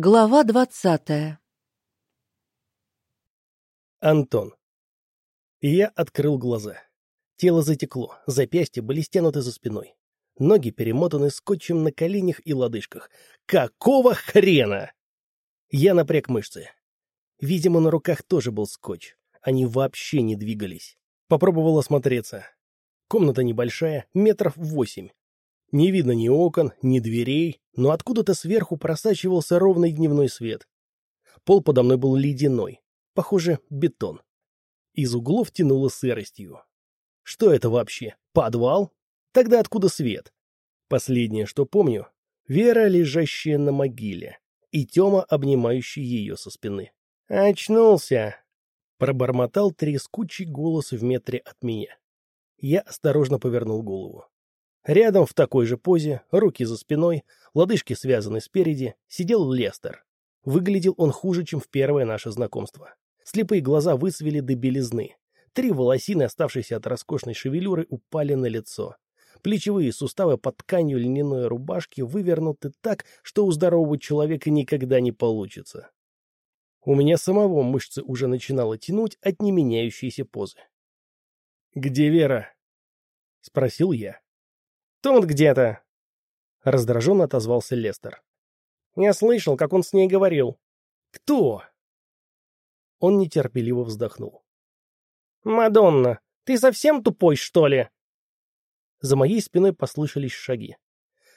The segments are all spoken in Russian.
Глава двадцатая Антон. Я открыл глаза. Тело затекло, запястья были стянуты за спиной. Ноги перемотаны скотчем на коленях и лодыжках. Какого хрена? Я напряг мышцы. Видимо, на руках тоже был скотч. Они вообще не двигались. Попробовал осмотреться. Комната небольшая, метров восемь. Не видно ни окон, ни дверей, но откуда-то сверху просачивался ровный дневной свет. Пол подо мной был ледяной, похоже, бетон. Из углов тянуло сыростью. Что это вообще? Подвал? Тогда откуда свет? Последнее, что помню, Вера, лежащая на могиле, и Тёма, обнимающий ее со спины. «Очнулся!» — пробормотал трескучий голос в метре от меня. Я осторожно повернул голову. Рядом в такой же позе, руки за спиной, лодыжки связаны спереди, сидел Лестер. Выглядел он хуже, чем в первое наше знакомство. Слепые глаза высвели до белизны. Три волосины, оставшиеся от роскошной шевелюры, упали на лицо. Плечевые суставы под тканью льняной рубашки вывернуты так, что у здорового человека никогда не получится. У меня самого мышцы уже начинало тянуть от неменяющейся позы. «Где Вера?» — спросил я. «Тут где-то», — раздраженно отозвался Лестер. «Я слышал, как он с ней говорил». «Кто?» Он нетерпеливо вздохнул. «Мадонна, ты совсем тупой, что ли?» За моей спиной послышались шаги.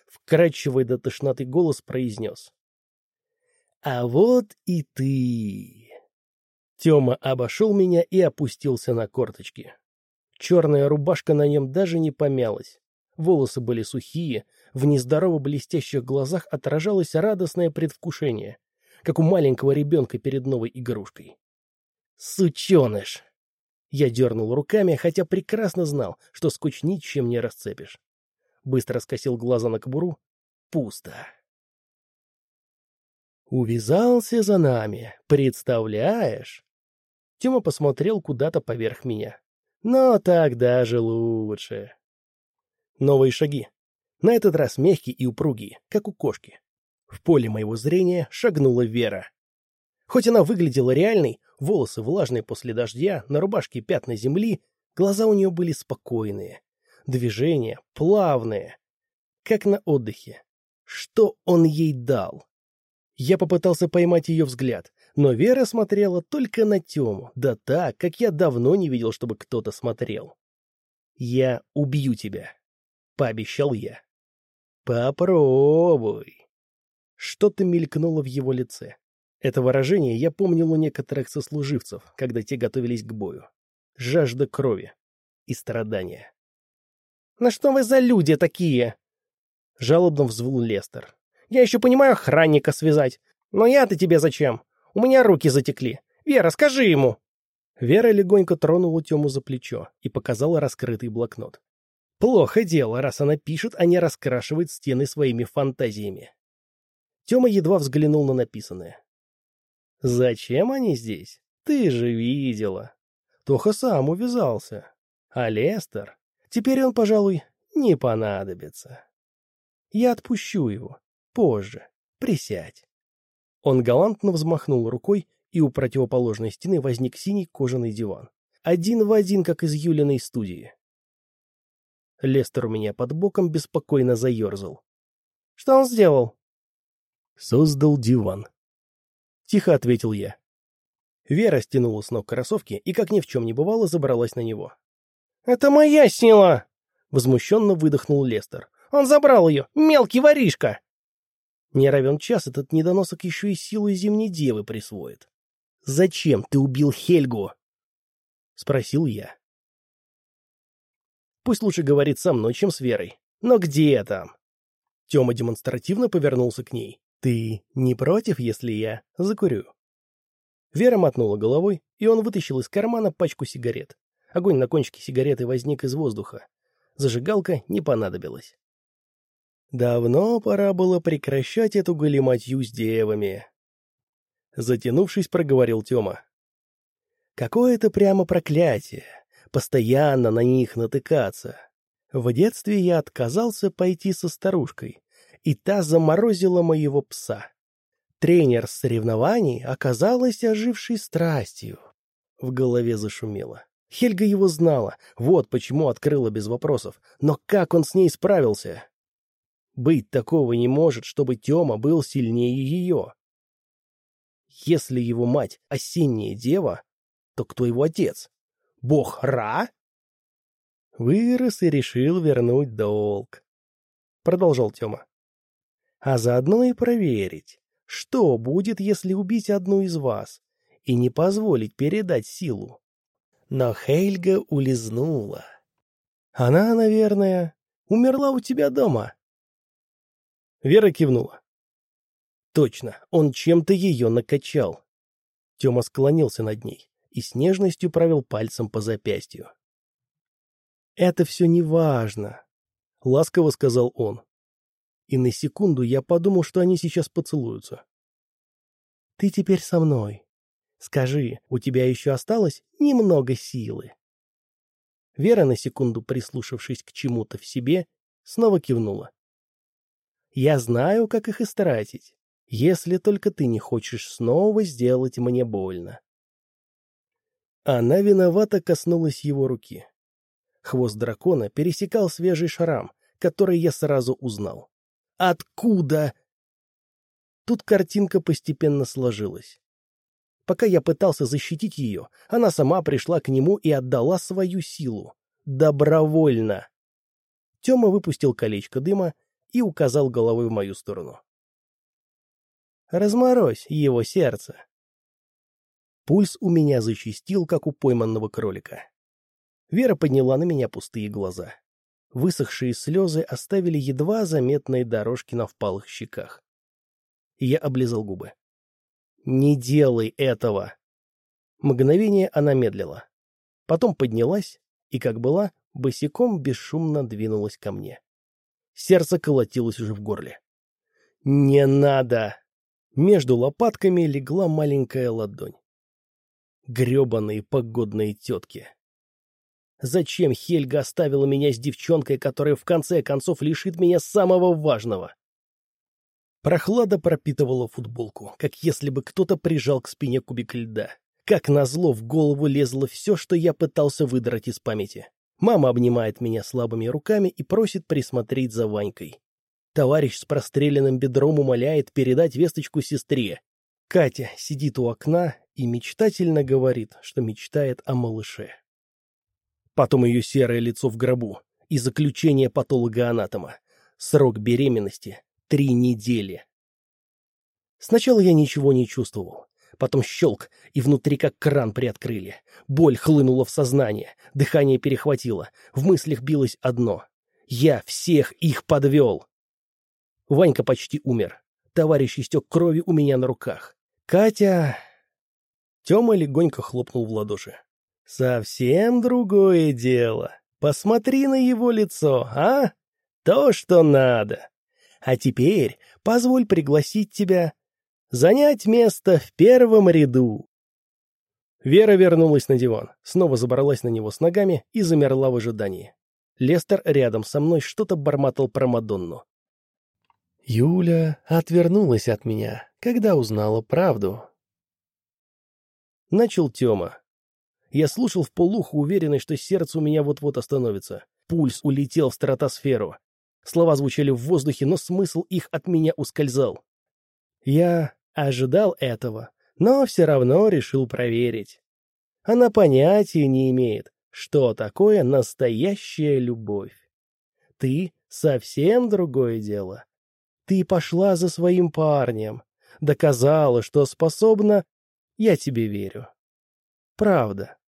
Вкрадчивый до тошноты голос произнес. «А вот и ты!» Тёма обошел меня и опустился на корточки. Черная рубашка на нем даже не помялась. Волосы были сухие, в нездорово блестящих глазах отражалось радостное предвкушение, как у маленького ребенка перед новой игрушкой. «Сученыш!» Я дернул руками, хотя прекрасно знал, что скотч ничем не расцепишь. Быстро скосил глаза на кобуру. Пусто. «Увязался за нами, представляешь?» Тёма посмотрел куда-то поверх меня. «Но так даже лучше». Новые шаги. На этот раз мягкие и упругие, как у кошки. В поле моего зрения шагнула Вера. Хоть она выглядела реальной, волосы влажные после дождя, на рубашке пятна земли, глаза у нее были спокойные. Движения плавные, как на отдыхе. Что он ей дал? Я попытался поймать ее взгляд, но Вера смотрела только на Тему, да так, как я давно не видел, чтобы кто-то смотрел. «Я убью тебя», пообещал я. Попробуй. Что-то мелькнуло в его лице. Это выражение я помнил у некоторых сослуживцев, когда те готовились к бою. Жажда крови и страдания. «На что вы за люди такие?» Жалобно взвыл Лестер. «Я еще понимаю охранника связать. Но я-то тебе зачем? У меня руки затекли. Вера, скажи ему!» Вера легонько тронула Тему за плечо и показала раскрытый блокнот. Плохо дело, раз она пишет, а не раскрашивает стены своими фантазиями. Тёма едва взглянул на написанное. «Зачем они здесь? Ты же видела. Тоха сам увязался. А Лестер? Теперь он, пожалуй, не понадобится. Я отпущу его. Позже. Присядь». Он галантно взмахнул рукой, и у противоположной стены возник синий кожаный диван. Один в один, как из Юлиной студии. Лестер у меня под боком беспокойно заерзал. «Что он сделал?» «Создал диван». Тихо ответил я. Вера стянула с ног кроссовки и, как ни в чем не бывало, забралась на него. «Это моя сила!» — возмущенно выдохнул Лестер. «Он забрал ее! Мелкий воришка!» Не равен час этот недоносок еще и силу зимней девы присвоит. «Зачем ты убил Хельгу?» — спросил я. Пусть лучше говорит со мной, чем с Верой. Но где там? Тёма демонстративно повернулся к ней. Ты не против, если я закурю? Вера мотнула головой, и он вытащил из кармана пачку сигарет. Огонь на кончике сигареты возник из воздуха. Зажигалка не понадобилась. Давно пора было прекращать эту галиматью с девами. Затянувшись, проговорил Тёма. Какое-то прямо проклятие постоянно на них натыкаться. В детстве я отказался пойти со старушкой, и та заморозила моего пса. Тренер с соревнований оказалась ожившей страстью. В голове зашумело. Хельга его знала, вот почему открыла без вопросов. Но как он с ней справился? Быть такого не может, чтобы Тёма был сильнее ее. Если его мать — осенняя дева, то кто его отец? Бог Ра? Вырос и решил вернуть долг. Продолжал Тёма. А заодно и проверить, что будет, если убить одну из вас и не позволить передать силу. Но Хельга улизнула. Она, наверное, умерла у тебя дома. Вера кивнула. Точно, он чем-то ее накачал. Тёма склонился над ней и с нежностью провел пальцем по запястью. «Это все не важно», — ласково сказал он. И на секунду я подумал, что они сейчас поцелуются. «Ты теперь со мной. Скажи, у тебя еще осталось немного силы?» Вера, на секунду прислушавшись к чему-то в себе, снова кивнула. «Я знаю, как их истратить если только ты не хочешь снова сделать мне больно. Она виновато коснулась его руки. Хвост дракона пересекал свежий шрам, который я сразу узнал. Откуда? Тут картинка постепенно сложилась. Пока я пытался защитить ее, она сама пришла к нему и отдала свою силу. Добровольно. Тёма выпустил колечко дыма и указал головой в мою сторону. Разморозь его сердце. Пульс у меня зачастил, как у пойманного кролика. Вера подняла на меня пустые глаза. Высохшие слезы оставили едва заметные дорожки на впалых щеках. Я облизал губы. «Не делай этого!» Мгновение она медлила. Потом поднялась и, как была, босиком бесшумно двинулась ко мне. Сердце колотилось уже в горле. «Не надо!» Между лопатками легла маленькая ладонь. Гребаные погодные тетки. Зачем Хельга оставила меня с девчонкой, которая в конце концов лишит меня самого важного? Прохлада пропитывала футболку, как если бы кто-то прижал к спине кубик льда. Как назло в голову лезло все, что я пытался выдрать из памяти. Мама обнимает меня слабыми руками и просит присмотреть за Ванькой. Товарищ с простреленным бедром умоляет передать весточку сестре. Катя сидит у окна и мечтательно говорит, что мечтает о малыше. Потом ее серое лицо в гробу и заключение патолога-анатома. Срок беременности — три недели. Сначала я ничего не чувствовал. Потом щелк, и внутри как кран приоткрыли. Боль хлынула в сознание, дыхание перехватило. В мыслях билось одно. Я всех их подвел. Ванька почти умер. Товарищ истек крови у меня на руках. Катя... Тёма легонько хлопнул в ладоши. «Совсем другое дело. Посмотри на его лицо, а? То, что надо. А теперь позволь пригласить тебя занять место в первом ряду». Вера вернулась на диван, снова забралась на него с ногами и замерла в ожидании. Лестер рядом со мной что-то бормотал про Мадонну. Юля отвернулась от меня, когда узнала правду. Начал Тёма. Я слушал в полуху, уверенный, что сердце у меня вот-вот остановится. Пульс улетел в стратосферу. Слова звучали в воздухе, но смысл их от меня ускользал. Я ожидал этого, но все равно решил проверить. Она понятия не имеет, что такое настоящая любовь. Ты — совсем другое дело. Ты пошла за своим парнем, доказала, что способна. Я тебе верю. Правда.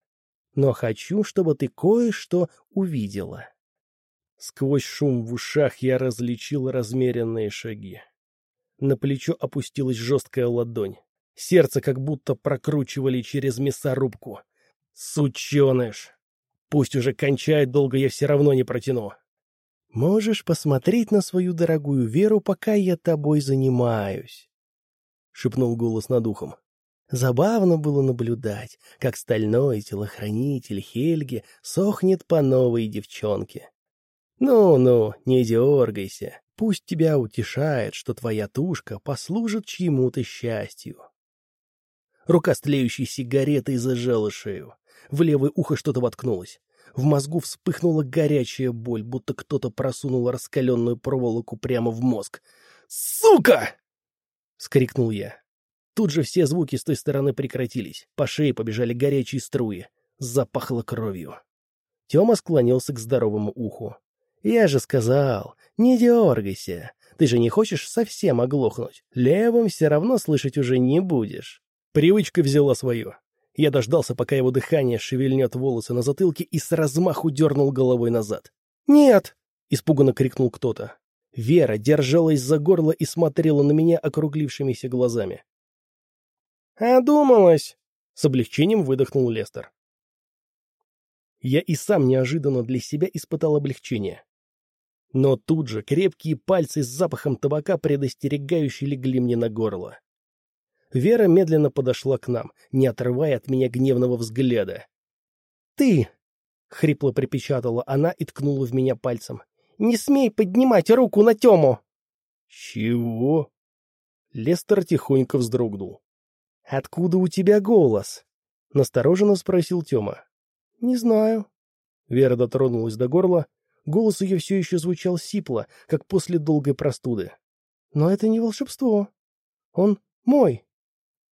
Но хочу, чтобы ты кое-что увидела. Сквозь шум в ушах я различил размеренные шаги. На плечо опустилась жесткая ладонь. Сердце как будто прокручивали через мясорубку. Сученыш! Пусть уже кончает, долго я все равно не протяну. Можешь посмотреть на свою дорогую Веру, пока я тобой занимаюсь, — шепнул голос над ухом. Забавно было наблюдать, как стальной телохранитель Хельги сохнет по новой девчонке. «Ну-ну, не дергайся, Пусть тебя утешает, что твоя тушка послужит чьему-то счастью. Рука с тлеющей сигаретой зажала шею. В левое ухо что-то воткнулось. В мозгу вспыхнула горячая боль, будто кто-то просунул раскаленную проволоку прямо в мозг. «Сука!» — скрикнул я. Тут же все звуки с той стороны прекратились. По шее побежали горячие струи. Запахло кровью. Тёма склонился к здоровому уху. «Я же сказал, не дергайся. Ты же не хочешь совсем оглохнуть. Левым все равно слышать уже не будешь». Привычка взяла свое. Я дождался, пока его дыхание шевельнет волосы на затылке и с размаху дернул головой назад. «Нет!» — испуганно крикнул кто-то. Вера держалась за горло и смотрела на меня округлившимися глазами. «Одумалась!» — с облегчением выдохнул Лестер. Я и сам неожиданно для себя испытал облегчение. Но тут же крепкие пальцы с запахом табака предостерегающе легли мне на горло. Вера медленно подошла к нам, не отрывая от меня гневного взгляда. «Ты!» — хрипло припечатала она и ткнула в меня пальцем. «Не смей поднимать руку на Тему!» «Чего?» Лестер тихонько вздрогнул. «Откуда у тебя голос?» — настороженно спросил Тёма. «Не знаю». Вера дотронулась до горла, Голос ее все еще звучал сипло, как после долгой простуды. «Но это не волшебство. Он мой».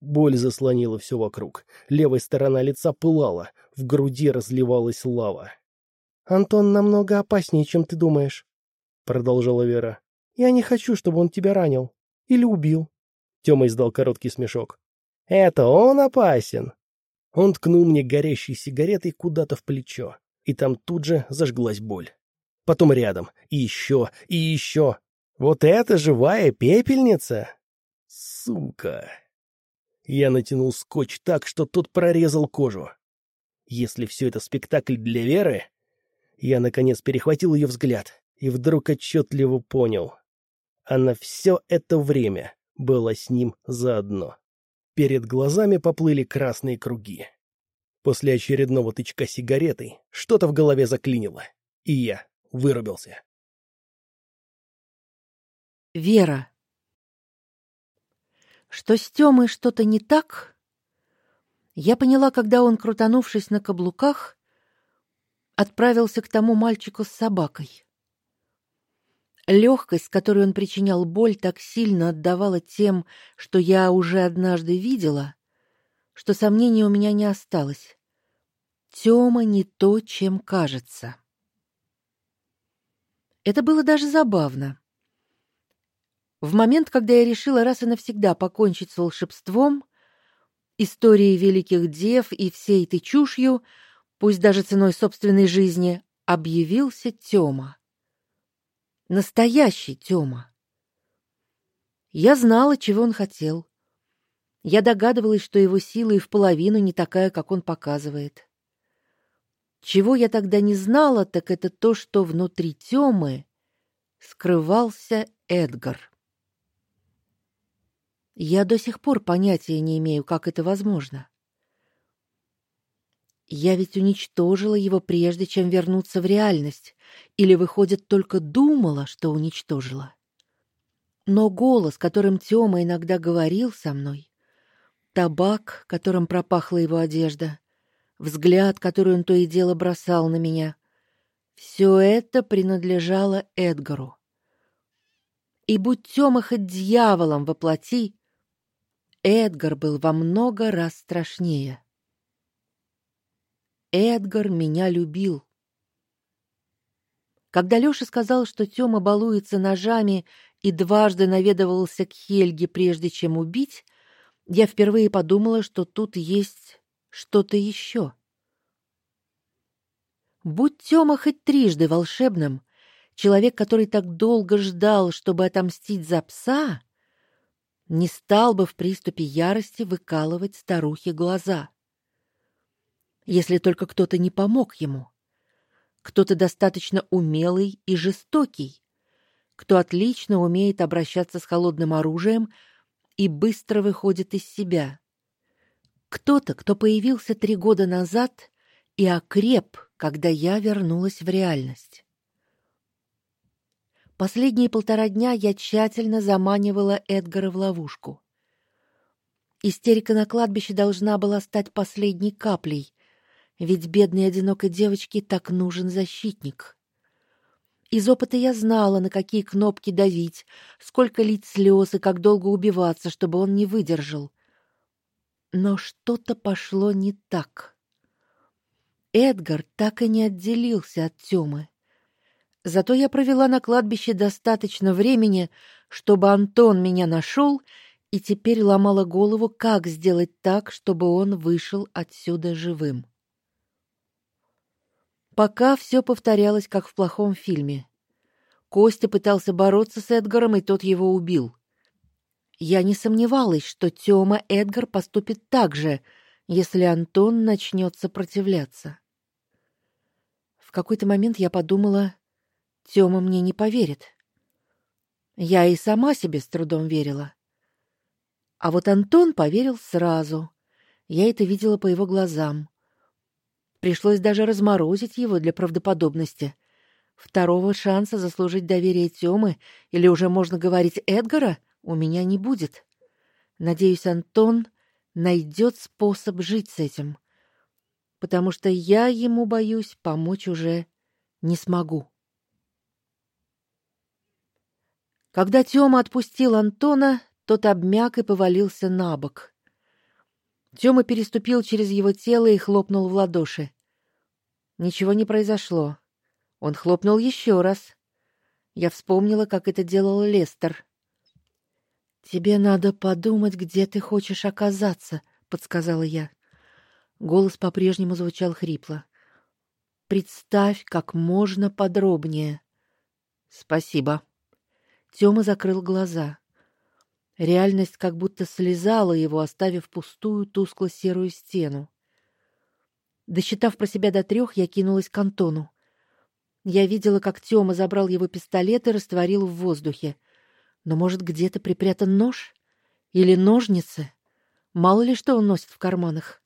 Боль заслонила все вокруг. Левая сторона лица пылала, в груди разливалась лава. «Антон намного опаснее, чем ты думаешь», — продолжала Вера. «Я не хочу, чтобы он тебя ранил. Или убил». Тёма издал короткий смешок. «Это он опасен». Он ткнул мне горящей сигаретой куда-то в плечо, и там тут же зажглась боль потом рядом, и еще, и еще. Вот это живая пепельница! Сука! Я натянул скотч так, что тот прорезал кожу. Если все это спектакль для Веры... Я, наконец, перехватил ее взгляд и вдруг отчетливо понял. Она все это время была с ним заодно. Перед глазами поплыли красные круги. После очередного тычка сигаретой что-то в голове заклинило, и я вырубился. Вера. Что с Тёмой что-то не так, я поняла, когда он, крутанувшись на каблуках, отправился к тому мальчику с собакой. Легкость, с которой он причинял боль, так сильно отдавала тем, что я уже однажды видела, что сомнений у меня не осталось. Тёма не то, чем кажется. Это было даже забавно. В момент, когда я решила раз и навсегда покончить с волшебством, историей великих дев и всей этой чушью, пусть даже ценой собственной жизни, объявился Тёма. Настоящий Тёма. Я знала, чего он хотел. Я догадывалась, что его сила и в половину не такая, как он показывает. Чего я тогда не знала, так это то, что внутри Тёмы скрывался Эдгар. Я до сих пор понятия не имею, как это возможно. Я ведь уничтожила его прежде, чем вернуться в реальность, или выходит, только думала, что уничтожила. Но голос, которым Тёма иногда говорил со мной, табак, которым пропахла его одежда, взгляд, который он то и дело бросал на меня. Все это принадлежало Эдгару. И будь Тёма хоть дьяволом воплоти, Эдгар был во много раз страшнее. Эдгар меня любил. Когда Лёша сказал, что Тёма балуется ножами и дважды наведывался к Хельге, прежде чем убить, я впервые подумала, что тут есть что-то еще. Будь Тёма хоть трижды волшебным, человек, который так долго ждал, чтобы отомстить за пса, не стал бы в приступе ярости выкалывать старухе глаза. Если только кто-то не помог ему. Кто-то достаточно умелый и жестокий, кто отлично умеет обращаться с холодным оружием и быстро выходит из себя. Кто-то, кто появился три года назад и окреп, когда я вернулась в реальность. Последние полтора дня я тщательно заманивала Эдгара в ловушку. Истерика на кладбище должна была стать последней каплей, ведь бедной одинокой девочке так нужен защитник. Из опыта я знала, на какие кнопки давить, сколько лить слез и как долго убиваться, чтобы он не выдержал. Но что-то пошло не так. Эдгар так и не отделился от Тёмы. Зато я провела на кладбище достаточно времени, чтобы Антон меня нашел, и теперь ломала голову, как сделать так, чтобы он вышел отсюда живым. Пока все повторялось, как в плохом фильме. Костя пытался бороться с Эдгаром, и тот его убил. Я не сомневалась, что Тёма Эдгар поступит так же, если Антон начнет сопротивляться. В какой-то момент я подумала, Тёма мне не поверит. Я и сама себе с трудом верила. А вот Антон поверил сразу. Я это видела по его глазам. Пришлось даже разморозить его для правдоподобности. Второго шанса заслужить доверие Тёмы или уже можно говорить Эдгара у меня не будет. Надеюсь, Антон найдет способ жить с этим, потому что я ему боюсь помочь уже не смогу. Когда Тёма отпустил Антона, тот обмяк и повалился на бок. Тёма переступил через его тело и хлопнул в ладоши. Ничего не произошло. Он хлопнул еще раз. Я вспомнила, как это делал Лестер. Тебе надо подумать, где ты хочешь оказаться, подсказала я. Голос по-прежнему звучал хрипло. Представь как можно подробнее. Спасибо. Тёма закрыл глаза. Реальность как будто слезала его, оставив пустую тускло-серую стену. Досчитав про себя до трех, я кинулась к Антону. Я видела, как Тёма забрал его пистолет и растворил в воздухе. Но, может, где-то припрятан нож или ножницы? Мало ли что он носит в карманах.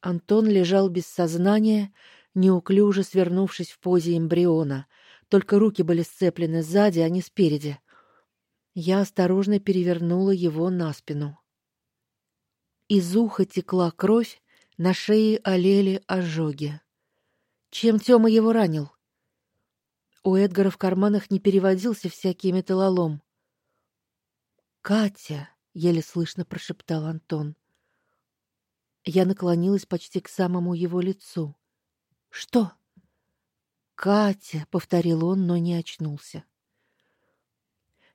Антон лежал без сознания, неуклюже свернувшись в позе эмбриона. Только руки были сцеплены сзади, а не спереди. Я осторожно перевернула его на спину. Из уха текла кровь, на шее олели ожоги. Чем Тёма его ранил? У Эдгара в карманах не переводился всякий металлолом. Катя, еле слышно прошептал Антон. Я наклонилась почти к самому его лицу. Что? Катя, повторил он, но не очнулся.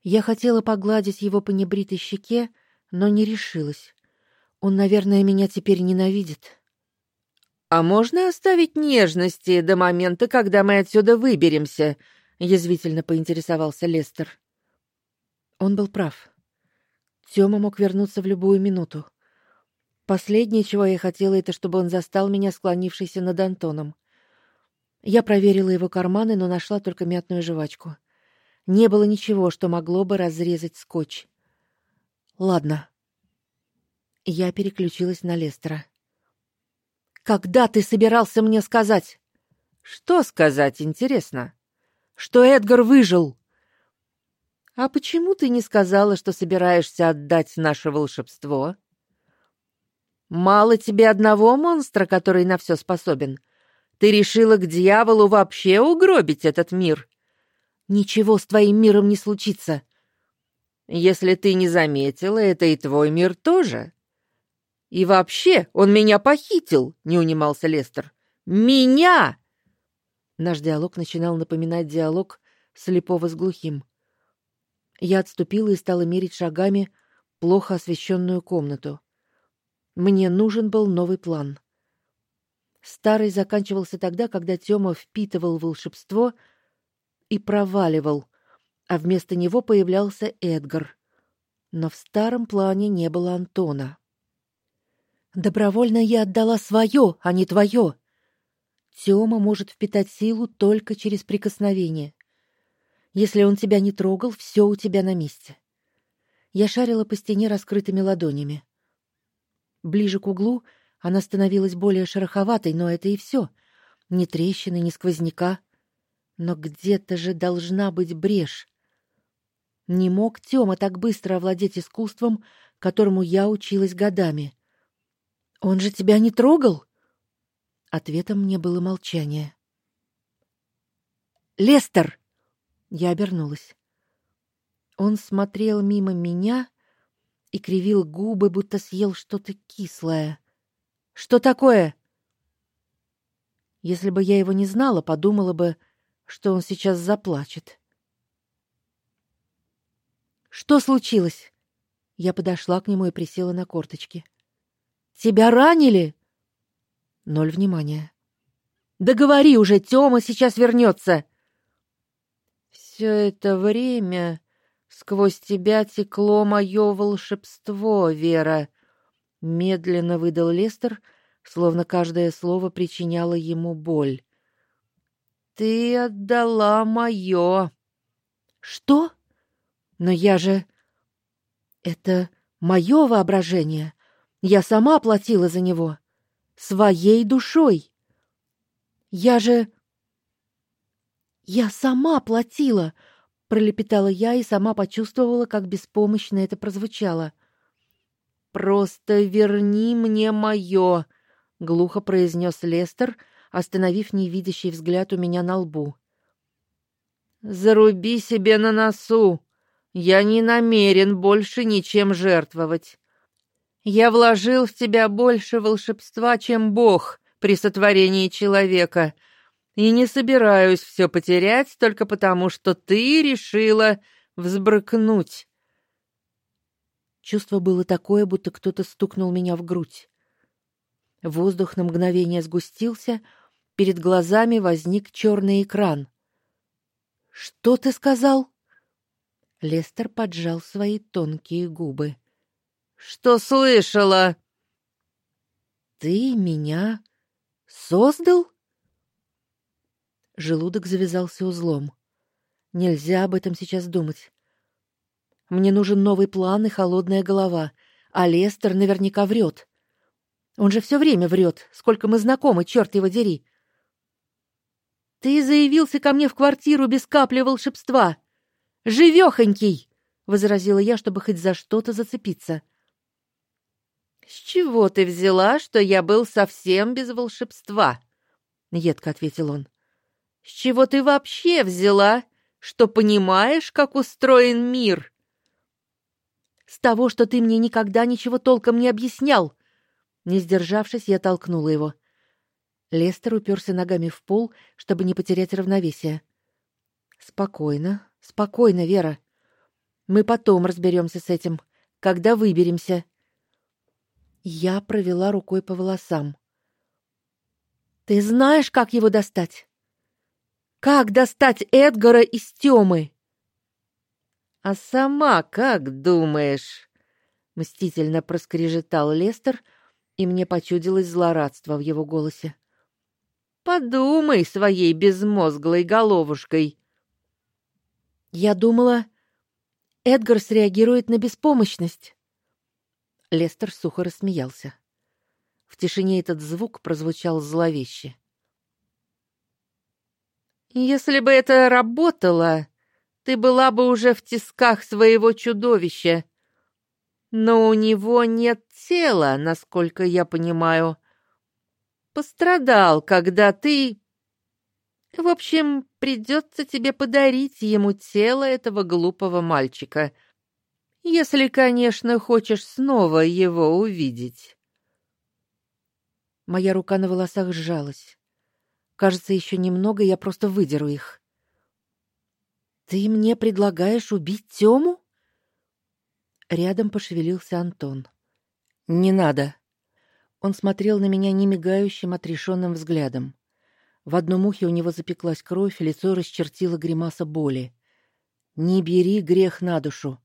Я хотела погладить его по небритой щеке, но не решилась. Он, наверное, меня теперь ненавидит. А можно оставить нежности до момента, когда мы отсюда выберемся? язвительно поинтересовался Лестер. Он был прав. Тёма мог вернуться в любую минуту. Последнее, чего я хотела, это чтобы он застал меня склонившейся над Антоном. Я проверила его карманы, но нашла только мятную жвачку. Не было ничего, что могло бы разрезать скотч. Ладно. Я переключилась на Лестера. Когда ты собирался мне сказать? Что сказать, интересно? Что Эдгар выжил? А почему ты не сказала, что собираешься отдать наше волшебство? Мало тебе одного монстра, который на все способен. Ты решила к дьяволу вообще угробить этот мир? Ничего с твоим миром не случится. Если ты не заметила, это и твой мир тоже. И вообще, он меня похитил, не унимался Лестер. Меня! Наш диалог начинал напоминать диалог слепого с глухим. Я отступила и стала мерить шагами плохо освещенную комнату. Мне нужен был новый план. Старый заканчивался тогда, когда Тёма впитывал волшебство и проваливал, а вместо него появлялся Эдгар. Но в старом плане не было Антона. Добровольно я отдала свое, а не твое. Тёма может впитать силу только через прикосновение. Если он тебя не трогал, все у тебя на месте. Я шарила по стене раскрытыми ладонями. Ближе к углу она становилась более шероховатой, но это и все. Ни трещины, ни сквозняка. Но где-то же должна быть брешь. Не мог Тёма так быстро овладеть искусством, которому я училась годами. Он же тебя не трогал? Ответом мне было молчание. Лестер. Я обернулась. Он смотрел мимо меня и кривил губы, будто съел что-то кислое. Что такое? Если бы я его не знала, подумала бы, что он сейчас заплачет. Что случилось? Я подошла к нему и присела на корточки. Тебя ранили? Ноль внимания. Да уже, Тёма сейчас вернется. Все это время сквозь тебя текло мое волшебство, Вера, медленно выдал Лестер, словно каждое слово причиняло ему боль. Ты отдала мое. Что? Но я же это мое воображение. Я сама платила за него своей душой. Я же Я сама платила, пролепетала я и сама почувствовала, как беспомощно это прозвучало. Просто верни мне мое, глухо произнес Лестер, остановив невидящий взгляд у меня на лбу. Заруби себе на носу. Я не намерен больше ничем жертвовать. Я вложил в тебя больше волшебства, чем Бог при сотворении человека, и не собираюсь все потерять только потому, что ты решила взбрыкнуть. Чувство было такое, будто кто-то стукнул меня в грудь. Воздух на мгновение сгустился, перед глазами возник черный экран. Что ты сказал? Лестер поджал свои тонкие губы. Что слышала? Ты меня создал? Желудок завязался узлом. Нельзя об этом сейчас думать. Мне нужен новый план и холодная голова, а Лестер наверняка врет. Он же все время врет, сколько мы знакомы, черт его дери. Ты заявился ко мне в квартиру без капли волшебства. Живехонький, возразила я, чтобы хоть за что-то зацепиться. С чего ты взяла, что я был совсем без волшебства? едко ответил он. С чего ты вообще взяла, что понимаешь, как устроен мир? С того, что ты мне никогда ничего толком не объяснял. Не сдержавшись, я толкнула его. Лестер уперся ногами в пол, чтобы не потерять равновесие. Спокойно, спокойно, Вера. Мы потом разберемся с этим, когда выберемся. Я провела рукой по волосам. Ты знаешь, как его достать? Как достать Эдгара из тёмы? А сама как думаешь? мстительно проскрежетал Лестер, и мне почудилось злорадство в его голосе. Подумай своей безмозглой головушкой. Я думала, Эдгар среагирует на беспомощность. Лестер сухо рассмеялся. В тишине этот звук прозвучал зловеще. Если бы это работало, ты была бы уже в тисках своего чудовища. Но у него нет тела, насколько я понимаю. Пострадал, когда ты В общем, придется тебе подарить ему тело этого глупого мальчика. Если, конечно, хочешь снова его увидеть. Моя рука на волосах сжалась. Кажется, еще немного, я просто выдеру их. Ты мне предлагаешь убить Тему? Рядом пошевелился Антон. Не надо. Он смотрел на меня немигающим, отрешенным взглядом. В одном ухе у него запеклась кровь, лицо расчертило гримаса боли. Не бери грех на душу.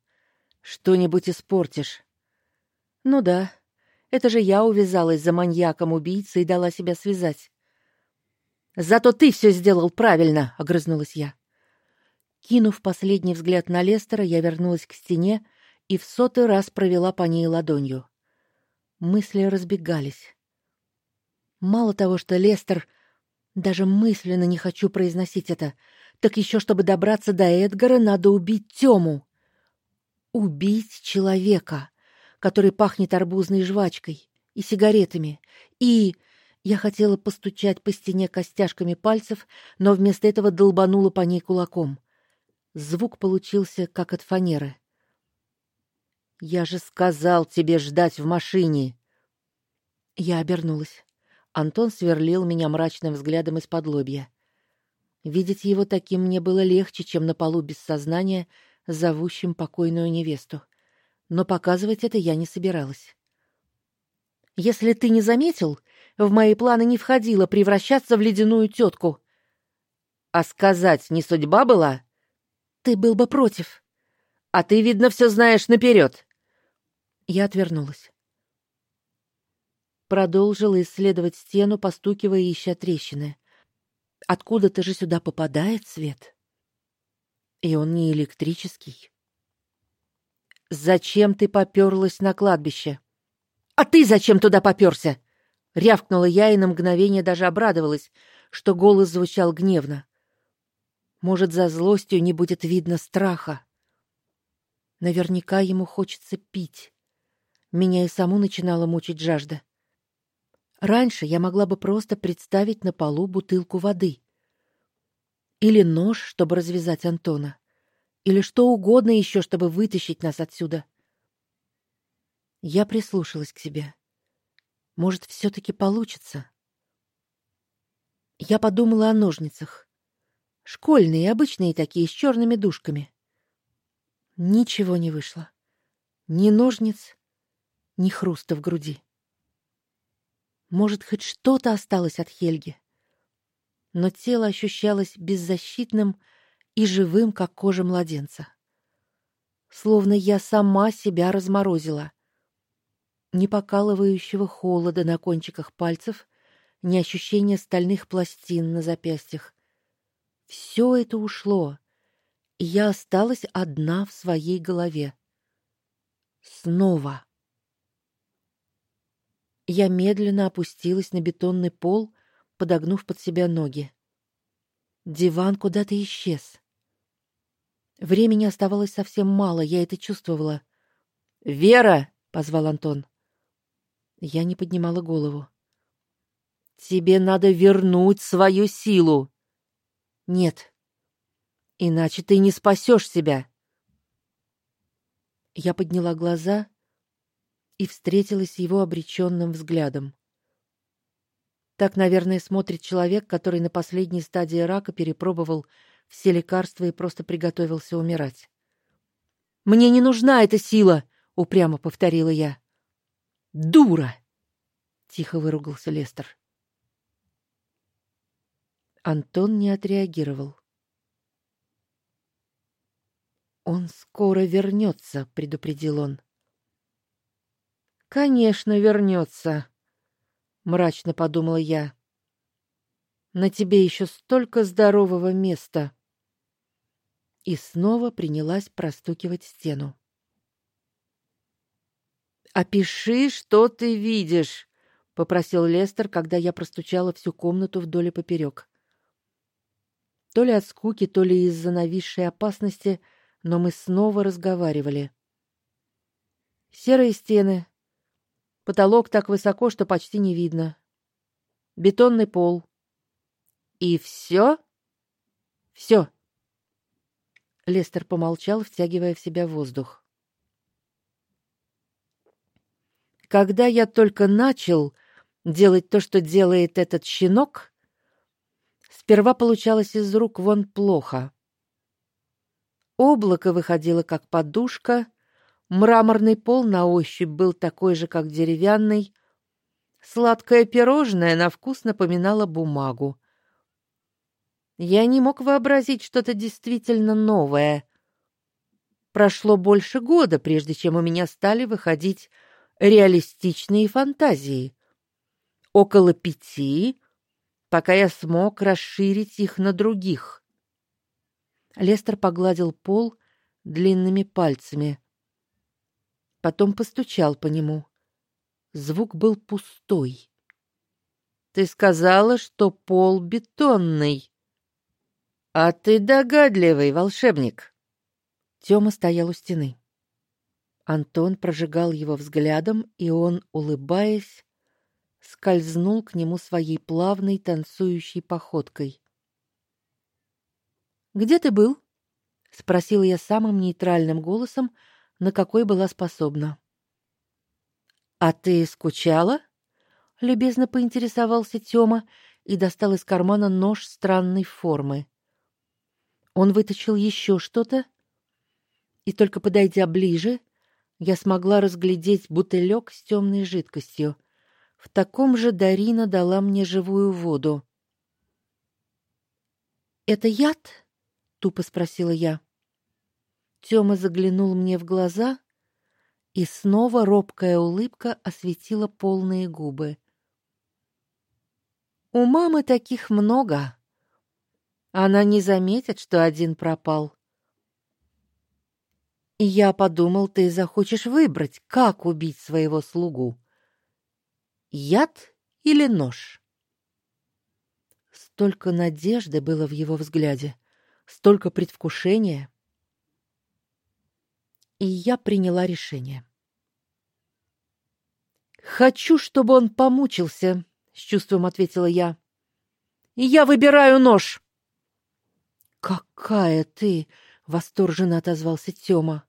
Что-нибудь испортишь. Ну да. Это же я увязалась за маньяком-убийцей и дала себя связать. Зато ты все сделал правильно, огрызнулась я. Кинув последний взгляд на Лестера, я вернулась к стене и в сотый раз провела по ней ладонью. Мысли разбегались. Мало того, что Лестер даже мысленно не хочу произносить это, Так еще чтобы добраться до Эдгара, надо убить Тему. Убить человека, который пахнет арбузной жвачкой и сигаретами. И я хотела постучать по стене костяшками пальцев, но вместо этого долбанула по ней кулаком. Звук получился как от фанеры. Я же сказал тебе ждать в машине. Я обернулась. Антон сверлил меня мрачным взглядом из-под лобья. Видеть его таким мне было легче, чем на полу без сознания, зовущим покойную невесту. Но показывать это я не собиралась. Если ты не заметил, в мои планы не входило превращаться в ледяную тетку. А сказать не судьба была? Ты был бы против. А ты, видно, все знаешь наперед. Я отвернулась. Продолжила исследовать стену, постукивая ища трещины. Откуда-то же сюда попадает свет. И он не электрический. Зачем ты попёрлась на кладбище? А ты зачем туда попёрся? рявкнула я и на мгновение даже обрадовалась, что голос звучал гневно. Может, за злостью не будет видно страха. Наверняка ему хочется пить. Меня и саму начинала мучить жажда. Раньше я могла бы просто представить на полу бутылку воды или нож, чтобы развязать Антона, или что угодно еще, чтобы вытащить нас отсюда. Я прислушалась к себе. Может, все таки получится. Я подумала о ножницах. Школьные, обычные такие, с черными дужками. Ничего не вышло. Ни ножниц, ни хруста в груди. Может, хоть что-то осталось от Хельги. Но тело ощущалось беззащитным и живым, как кожа младенца. Словно я сама себя разморозила. Ни покалывающего холода на кончиках пальцев, ни ощущения стальных пластин на запястьях. Все это ушло, и я осталась одна в своей голове. Снова. Я медленно опустилась на бетонный пол, подогнув под себя ноги. Диван куда-то исчез. Времени оставалось совсем мало, я это чувствовала. "Вера!" позвал Антон. Я не поднимала голову. Тебе надо вернуть свою силу. Нет. Иначе ты не спасешь себя. Я подняла глаза и встретилась его обреченным взглядом. Так, наверное, смотрит человек, который на последней стадии рака перепробовал все лекарства и просто приготовился умирать. Мне не нужна эта сила, упрямо повторила я. Дура, тихо выругался Лестер. Антон не отреагировал. Он скоро вернется», — предупредил он. Конечно, вернется, мрачно подумала я. На тебе еще столько здорового места. И снова принялась простукивать стену. Опиши, что ты видишь, попросил Лестер, когда я простучала всю комнату вдоль и поперек. То ли от скуки, то ли из-за нависшей опасности, но мы снова разговаривали. Серые стены, Потолок так высоко, что почти не видно. Бетонный пол. И все? Все. Лестер помолчал, втягивая в себя воздух. Когда я только начал делать то, что делает этот щенок, сперва получалось из рук вон плохо. Облако выходило как подушка, Мраморный пол на ощупь был такой же, как деревянный. Сладкое пирожное на вкус напоминало бумагу. Я не мог вообразить что-то действительно новое. Прошло больше года, прежде чем у меня стали выходить реалистичные фантазии. Около пяти, пока я смог расширить их на других. Лестер погладил пол длинными пальцами потом постучал по нему. Звук был пустой. Ты сказала, что пол бетонный. А ты догадливый волшебник. Тёма стоял у стены. Антон прожигал его взглядом, и он, улыбаясь, скользнул к нему своей плавной танцующей походкой. Где ты был? спросила я самым нейтральным голосом, на какой была способна. А ты скучала? любезно поинтересовался Тёма и достал из кармана нож странной формы. Он вытащил еще что-то, и только подойдя ближе, я смогла разглядеть бутылек с темной жидкостью. В таком же Дарина дала мне живую воду. Это яд? тупо спросила я. Тёма заглянул мне в глаза, и снова робкая улыбка осветила полные губы. У мамы таких много. Она не заметит, что один пропал. И я подумал, ты захочешь выбрать, как убить своего слугу. Яд или нож? Столько надежды было в его взгляде, столько предвкушения. И я приняла решение. Хочу, чтобы он помучился, с чувством ответила я. Я выбираю нож. Какая ты, восторженно отозвался Тёма.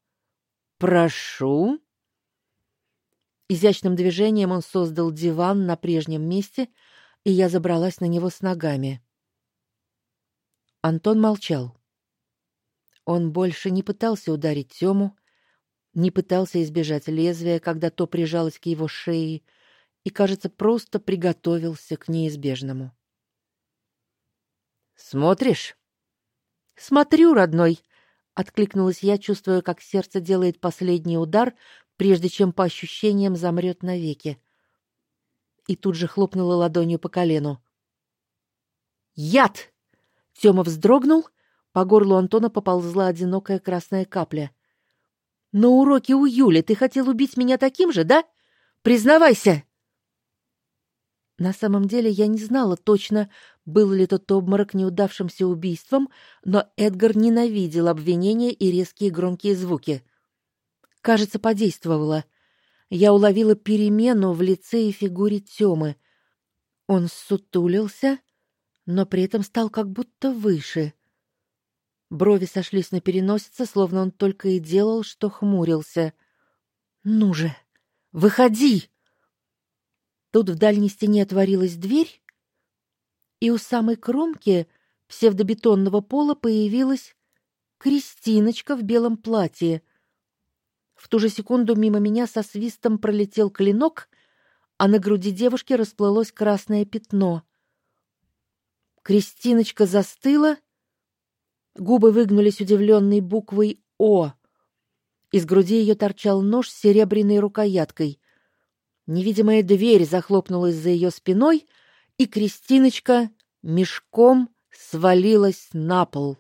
Прошу. Изящным движением он создал диван на прежнем месте, и я забралась на него с ногами. Антон молчал. Он больше не пытался ударить Тему, не пытался избежать лезвия, когда то прижалось к его шее, и, кажется, просто приготовился к неизбежному. Смотришь? Смотрю, родной, откликнулась я, чувствуя, как сердце делает последний удар, прежде чем по ощущениям замрет навеки. И тут же хлопнула ладонью по колену. Яд! Тёма вздрогнул, по горлу Антона поползла одинокая красная капля. На уроке у Юли ты хотел убить меня таким же, да? Признавайся. На самом деле я не знала точно, был ли тот обморок неудавшимся убийством, но Эдгар ненавидел обвинения и резкие громкие звуки. Кажется, подействовало. Я уловила перемену в лице и фигуре Тёмы. Он сутулился, но при этом стал как будто выше. Брови сошлись на переносице, словно он только и делал, что хмурился. Ну же, выходи. Тут в дальней стене отворилась дверь, и у самой кромки псевдобетонного пола появилась Кристиночка в белом платье. В ту же секунду мимо меня со свистом пролетел клинок, а на груди девушки расплылось красное пятно. Кристиночка застыла Губы выгнулись удивленной буквой О. Из груди ее торчал нож с серебряной рукояткой. Невидимая дверь захлопнулась за ее спиной, и Кристиночка мешком свалилась на пол.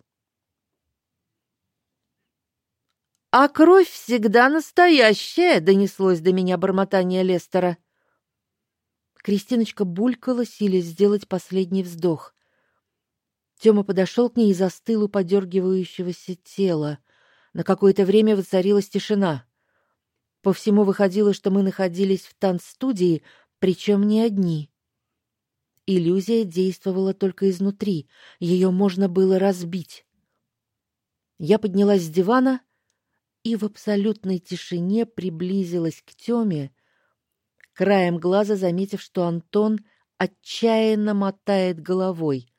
А кровь всегда настоящая, донеслось до меня бормотание Лестера. Кристиночка булькала, силясь сделать последний вздох. Тёма подошел к ней и застыл у подергивающегося тела. На какое-то время воцарилась тишина. По всему выходило, что мы находились в танцстудии, причем не одни. Иллюзия действовала только изнутри, ее можно было разбить. Я поднялась с дивана и в абсолютной тишине приблизилась к Тёме, краем глаза заметив, что Антон отчаянно мотает головой.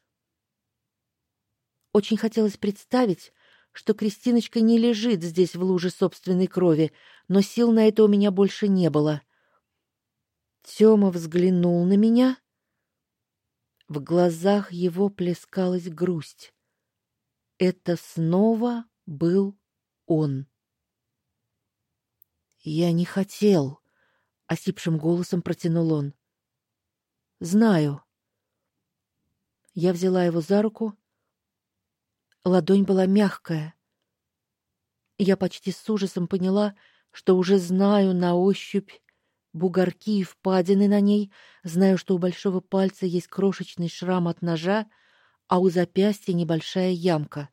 Очень хотелось представить, что Кристиночка не лежит здесь в луже собственной крови, но сил на это у меня больше не было. Тёма взглянул на меня. В глазах его плескалась грусть. Это снова был он. Я не хотел, осипшим голосом протянул он. Знаю. Я взяла его за руку Ладонь была мягкая. Я почти с ужасом поняла, что уже знаю на ощупь бугорки и впадины на ней, знаю, что у большого пальца есть крошечный шрам от ножа, а у запястья небольшая ямка.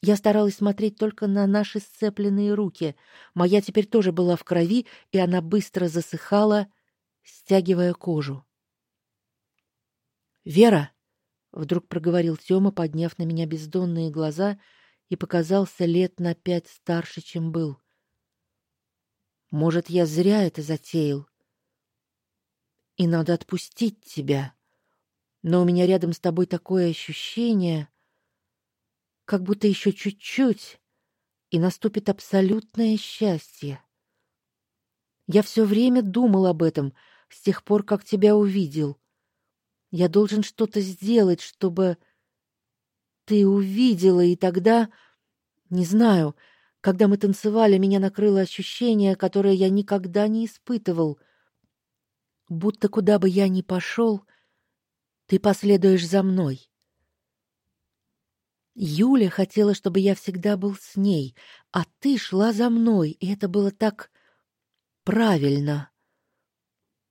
Я старалась смотреть только на наши сцепленные руки. Моя теперь тоже была в крови, и она быстро засыхала, стягивая кожу. Вера, вдруг проговорил Тёма, подняв на меня бездонные глаза, и показался лет на пять старше, чем был. Может, я зря это затеял. И надо отпустить тебя. Но у меня рядом с тобой такое ощущение, как будто еще чуть-чуть, и наступит абсолютное счастье. Я все время думал об этом с тех пор, как тебя увидел. Я должен что-то сделать, чтобы ты увидела, и тогда, не знаю, когда мы танцевали, меня накрыло ощущение, которое я никогда не испытывал, будто куда бы я ни пошел, ты последуешь за мной. Юля хотела, чтобы я всегда был с ней, а ты шла за мной, и это было так правильно.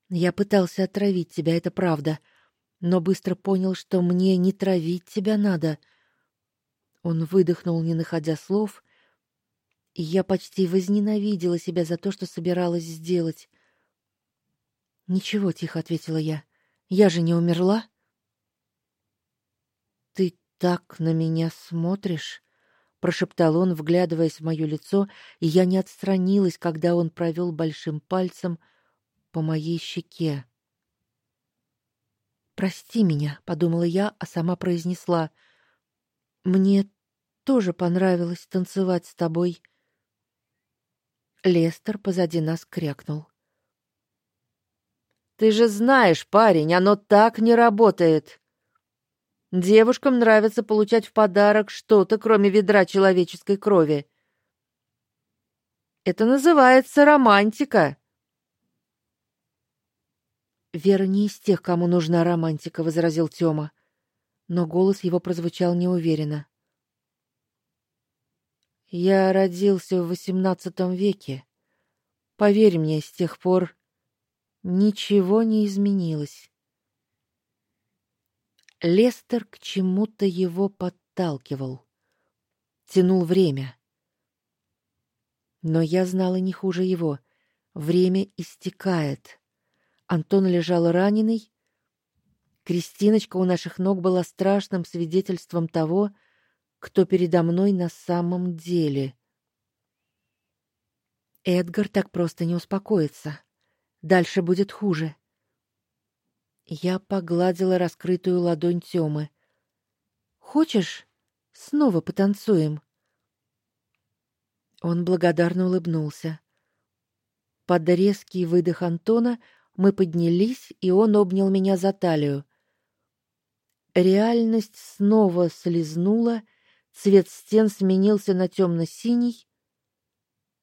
Я пытался отравить тебя, это правда, но быстро понял, что мне не травить тебя надо. Он выдохнул, не находя слов, и я почти возненавидела себя за то, что собиралась сделать. Ничего, тихо ответила я. Я же не умерла так на меня смотришь, прошептал он, вглядываясь в мое лицо, и я не отстранилась, когда он провел большим пальцем по моей щеке. Прости меня, подумала я, а сама произнесла: Мне тоже понравилось танцевать с тобой. Лестер позади нас крякнул. Ты же знаешь, парень, оно так не работает. Девушкам нравится получать в подарок что-то, кроме ведра человеческой крови. Это называется романтика. Вера не из тех, кому нужна романтика, возразил Тёма, но голос его прозвучал неуверенно. Я родился в XVIII веке. Поверь мне, с тех пор ничего не изменилось. Лестер к чему-то его подталкивал, тянул время. Но я знала не хуже его. Время истекает. Антон лежал раненый. Кристиночка у наших ног была страшным свидетельством того, кто передо мной на самом деле. Эдгар так просто не успокоится. Дальше будет хуже. Я погладила раскрытую ладонь Тёмы. Хочешь, снова потанцуем? Он благодарно улыбнулся. Под резкий выдох Антона мы поднялись, и он обнял меня за талию. Реальность снова слезнула, цвет стен сменился на темно синий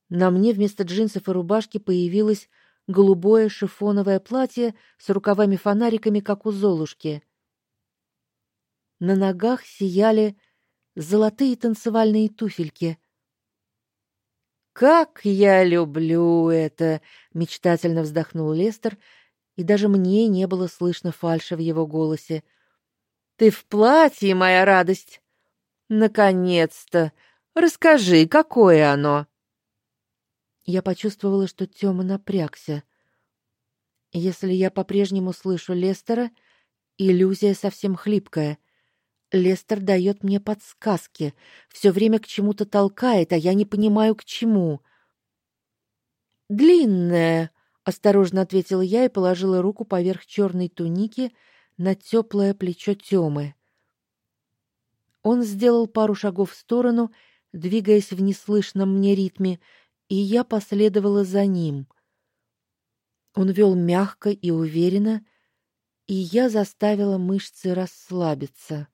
На мне вместо джинсов и рубашки появилась голубое шифоновое платье с рукавами-фонариками, как у Золушки. На ногах сияли золотые танцевальные туфельки. Как я люблю это, мечтательно вздохнул Лестер, и даже мне не было слышно фальши в его голосе. Ты в платье, моя радость. Наконец-то. Расскажи, какое оно? Я почувствовала, что Тёма напрягся. Если я по-прежнему слышу Лестера, иллюзия совсем хлипкая. Лестер дает мне подсказки, все время к чему-то толкает, а я не понимаю к чему. Длинная, осторожно ответила я и положила руку поверх черной туники на теплое плечо Тёмы. Он сделал пару шагов в сторону, двигаясь в неслышном мне ритме, и я последовала за ним. Он вел мягко и уверенно, и я заставила мышцы расслабиться.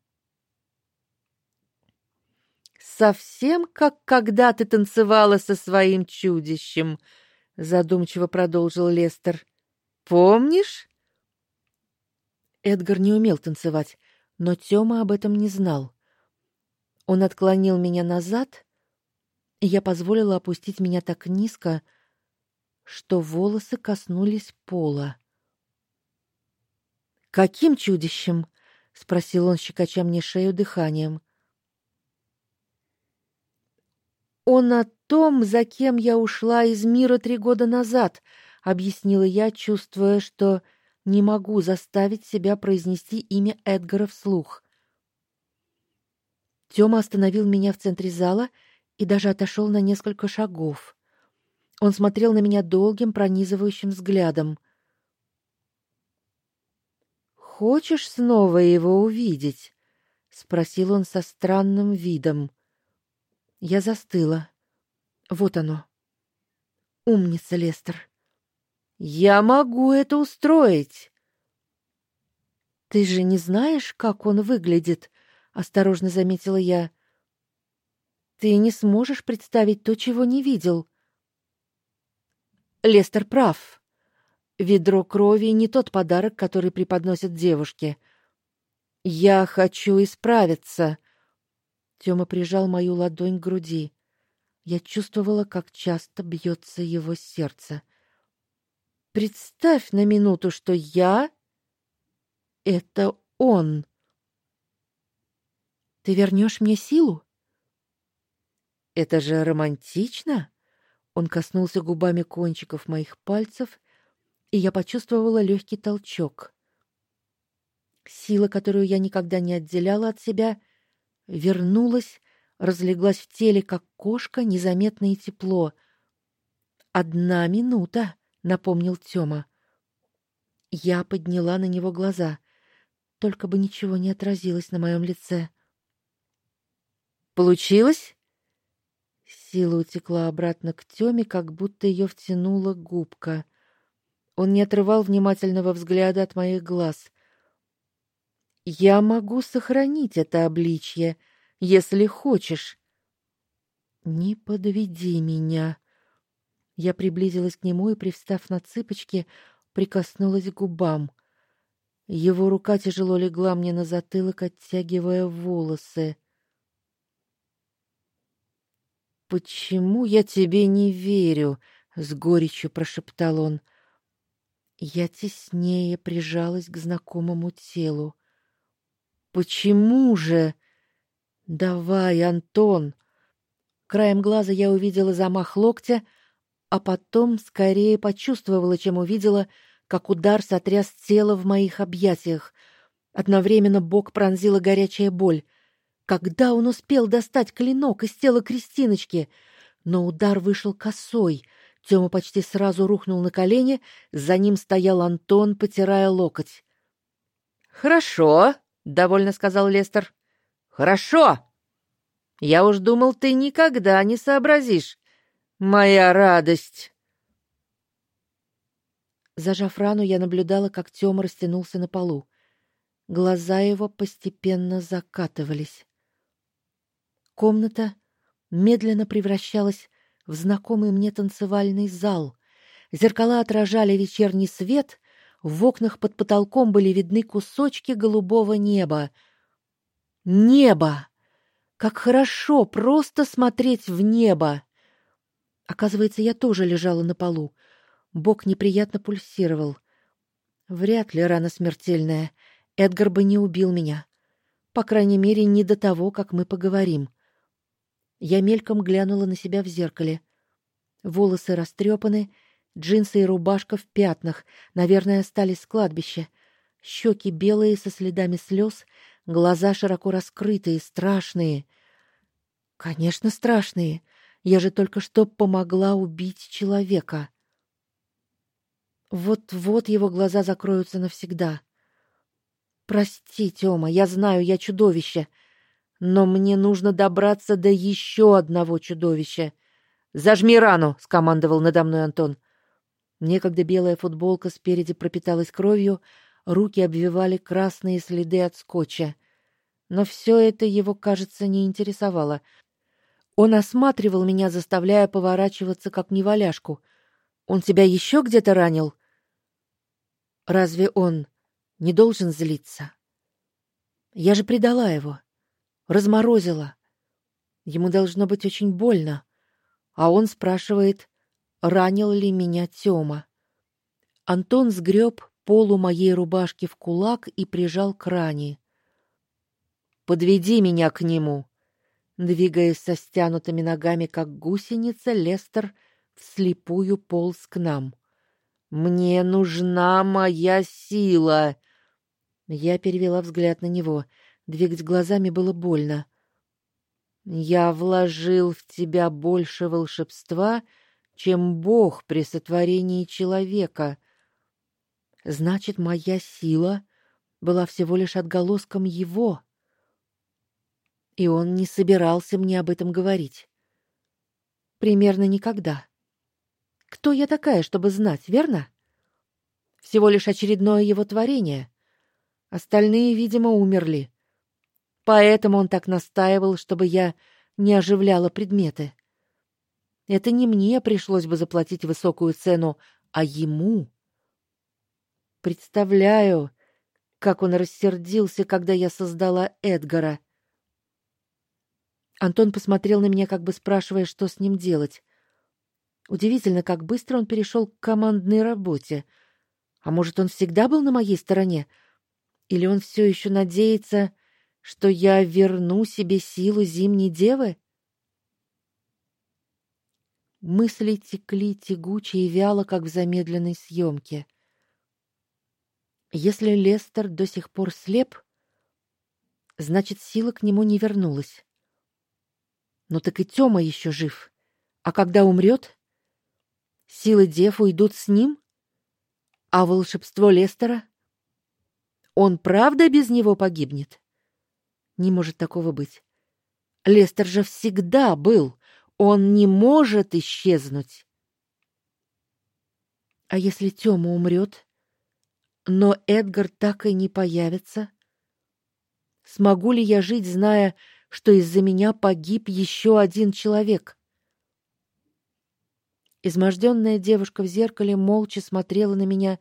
Совсем как когда ты танцевала со своим чудищем, задумчиво продолжил Лестер. Помнишь? Эдгар не умел танцевать, но Тёма об этом не знал. Он отклонил меня назад и я позволила опустить меня так низко, что волосы коснулись пола. Каким чудищем? спросил он, щекоча мне шею дыханием. Он о том, за кем я ушла из мира три года назад, объяснила я, чувствуя, что не могу заставить себя произнести имя Эдгара вслух. Тёма остановил меня в центре зала и даже отошел на несколько шагов. Он смотрел на меня долгим, пронизывающим взглядом. Хочешь снова его увидеть? спросил он со странным видом. Я застыла. Вот оно. Умница, Лестер. Я могу это устроить. Ты же не знаешь, как он выглядит, осторожно заметила я. Ты не сможешь представить то, чего не видел. Лестер прав. Ведро крови не тот подарок, который преподносят девушке. Я хочу исправиться. Тёма прижал мою ладонь к груди. Я чувствовала, как часто бьется его сердце. Представь на минуту, что я это он. Ты вернешь мне силу? Это же романтично. Он коснулся губами кончиков моих пальцев, и я почувствовала легкий толчок. Сила, которую я никогда не отделяла от себя, вернулась, разлеглась в теле, как кошка, незаметно и тепло. Одна минута, напомнил Тёма. Я подняла на него глаза, только бы ничего не отразилось на моем лице. Получилось? Сила утекла обратно к Тёме, как будто ее втянула губка. Он не отрывал внимательного взгляда от моих глаз. Я могу сохранить это обличье, если хочешь. Не подведи меня. Я приблизилась к нему и, привстав на цыпочки, прикоснулась к губам. Его рука тяжело легла мне на затылок, оттягивая волосы. Почему я тебе не верю? с горечью прошептал он. Я теснее прижалась к знакомому телу. Почему же? Давай, Антон. Краем глаза я увидела замах локтя, а потом скорее почувствовала, чем увидела, как удар сотряс тело в моих объятиях. Одновременно бок пронзила горячая боль. Когда он успел достать клинок из тела Кристиночки? Но удар вышел косой. Тёма почти сразу рухнул на колени, за ним стоял Антон, потирая локоть. Хорошо, довольно сказал Лестер. Хорошо. Я уж думал, ты никогда не сообразишь. Моя радость. Зажав рану, я наблюдала, как Тёма растянулся на полу. Глаза его постепенно закатывались. Комната медленно превращалась в знакомый мне танцевальный зал. Зеркала отражали вечерний свет, в окнах под потолком были видны кусочки голубого неба. Небо! Как хорошо просто смотреть в небо. Оказывается, я тоже лежала на полу. Бок неприятно пульсировал. Вряд ли рана смертельная. Эдгар бы не убил меня. По крайней мере, не до того, как мы поговорим. Я мельком глянула на себя в зеркале. Волосы растрепаны, Джинсы и рубашка в пятнах, наверное, остались с кладбища. Щеки белые со следами слез, глаза широко раскрытые, страшные. Конечно, страшные. Я же только что помогла убить человека. Вот-вот его глаза закроются навсегда. Прости, Тёма, я знаю, я чудовище, но мне нужно добраться до еще одного чудовища. Зажми рану, скомандовал надо мной Антон. Некогда белая футболка спереди пропиталась кровью, руки обвивали красные следы от скотча. Но все это его, кажется, не интересовало. Он осматривал меня, заставляя поворачиваться как неваляшку. Он тебя еще где-то ранил? Разве он не должен злиться? Я же предала его, разморозила. Ему должно быть очень больно. А он спрашивает: ранил ли меня Тёма. Антон сгреб полу моей рубашки в кулак и прижал к ране. подведи меня к нему. Двигаясь со стянутыми ногами, как гусеница, Лестер вслепую полз к нам. Мне нужна моя сила. Я перевела взгляд на него. Двигать глазами было больно. Я вложил в тебя больше волшебства, чем Бог при сотворении человека. Значит, моя сила была всего лишь отголоском его. И он не собирался мне об этом говорить. Примерно никогда. Кто я такая, чтобы знать, верно? Всего лишь очередное его творение. Остальные, видимо, умерли. Поэтому он так настаивал, чтобы я не оживляла предметы. Это не мне пришлось бы заплатить высокую цену, а ему. Представляю, как он рассердился, когда я создала Эдгара. Антон посмотрел на меня, как бы спрашивая, что с ним делать. Удивительно, как быстро он перешел к командной работе. А может, он всегда был на моей стороне? Или он все еще надеется, что я верну себе силу зимней девы? Мысли текли тягуче и вяло, как в замедленной съемке. Если Лестер до сих пор слеп, значит, сила к нему не вернулась. Но так и Тёма еще жив. А когда умрет, силы дев уйдут с ним? А волшебство Лестера? Он правда без него погибнет? Не может такого быть. Лестер же всегда был. Он не может исчезнуть. А если Тёма умрет, но Эдгар так и не появится? Смогу ли я жить, зная, что из-за меня погиб еще один человек? Изможденная девушка в зеркале молча смотрела на меня,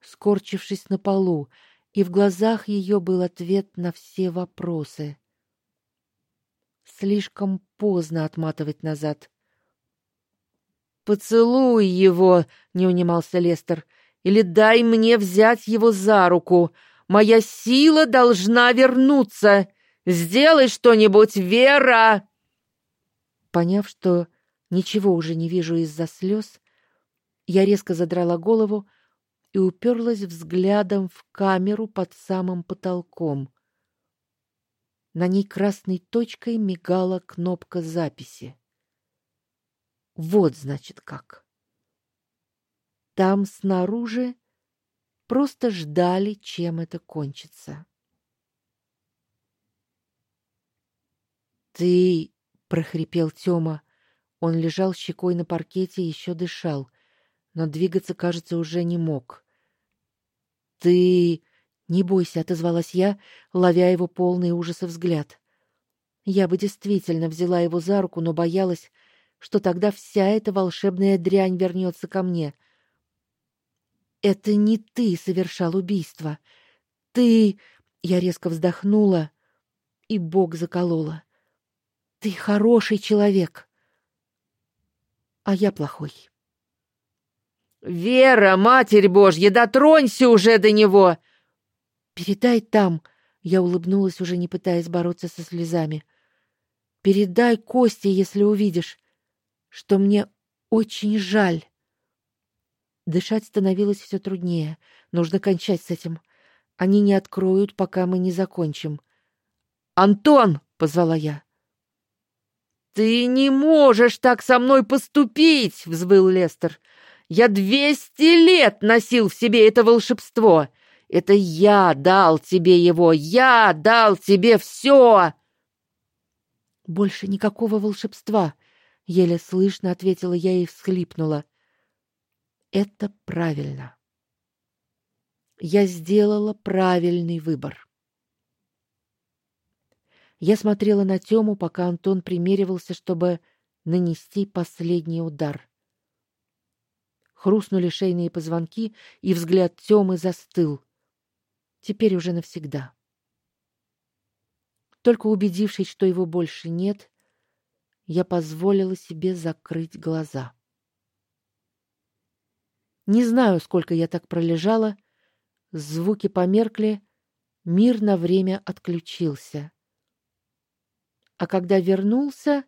скорчившись на полу и в глазах ее был ответ на все вопросы. Слишком поздно отматывать назад. Поцелуй его, не унимался Лестер. Или дай мне взять его за руку. Моя сила должна вернуться. Сделай что-нибудь, Вера. Поняв, что ничего уже не вижу из-за слез, я резко задрала голову и уперлась взглядом в камеру под самым потолком. На ней красной точкой мигала кнопка записи. Вот, значит, как. Там снаружи просто ждали, чем это кончится. Ты, прохрипел Тёма. Он лежал щекой на паркете еще дышал, но двигаться, кажется, уже не мог. Ты не бойся, отозвалась я, ловя его полный ужаса взгляд. Я бы действительно взяла его за руку, но боялась, что тогда вся эта волшебная дрянь вернется ко мне. Это не ты совершал убийство. Ты, я резко вздохнула, и Бог заколола. Ты хороший человек. А я плохой. Вера, Матерь Божья, дотронься уже до него. Передай там, я улыбнулась, уже не пытаясь бороться со слезами. Передай Косте, если увидишь, что мне очень жаль. Дышать становилось все труднее. Нужно кончать с этим. Они не откроют, пока мы не закончим. Антон, позвала я. Ты не можешь так со мной поступить, взвыл Лестер. Я двести лет носил в себе это волшебство. Это я дал тебе его, я дал тебе все. Больше никакого волшебства, еле слышно ответила я и всхлипнула. Это правильно. Я сделала правильный выбор. Я смотрела на Тему, пока Антон примеривался, чтобы нанести последний удар. Хрустнули шейные позвонки, и взгляд Тёмы застыл. Теперь уже навсегда. Только убедившись, что его больше нет, я позволила себе закрыть глаза. Не знаю, сколько я так пролежала, звуки померкли, мир на время отключился. а когда вернулся,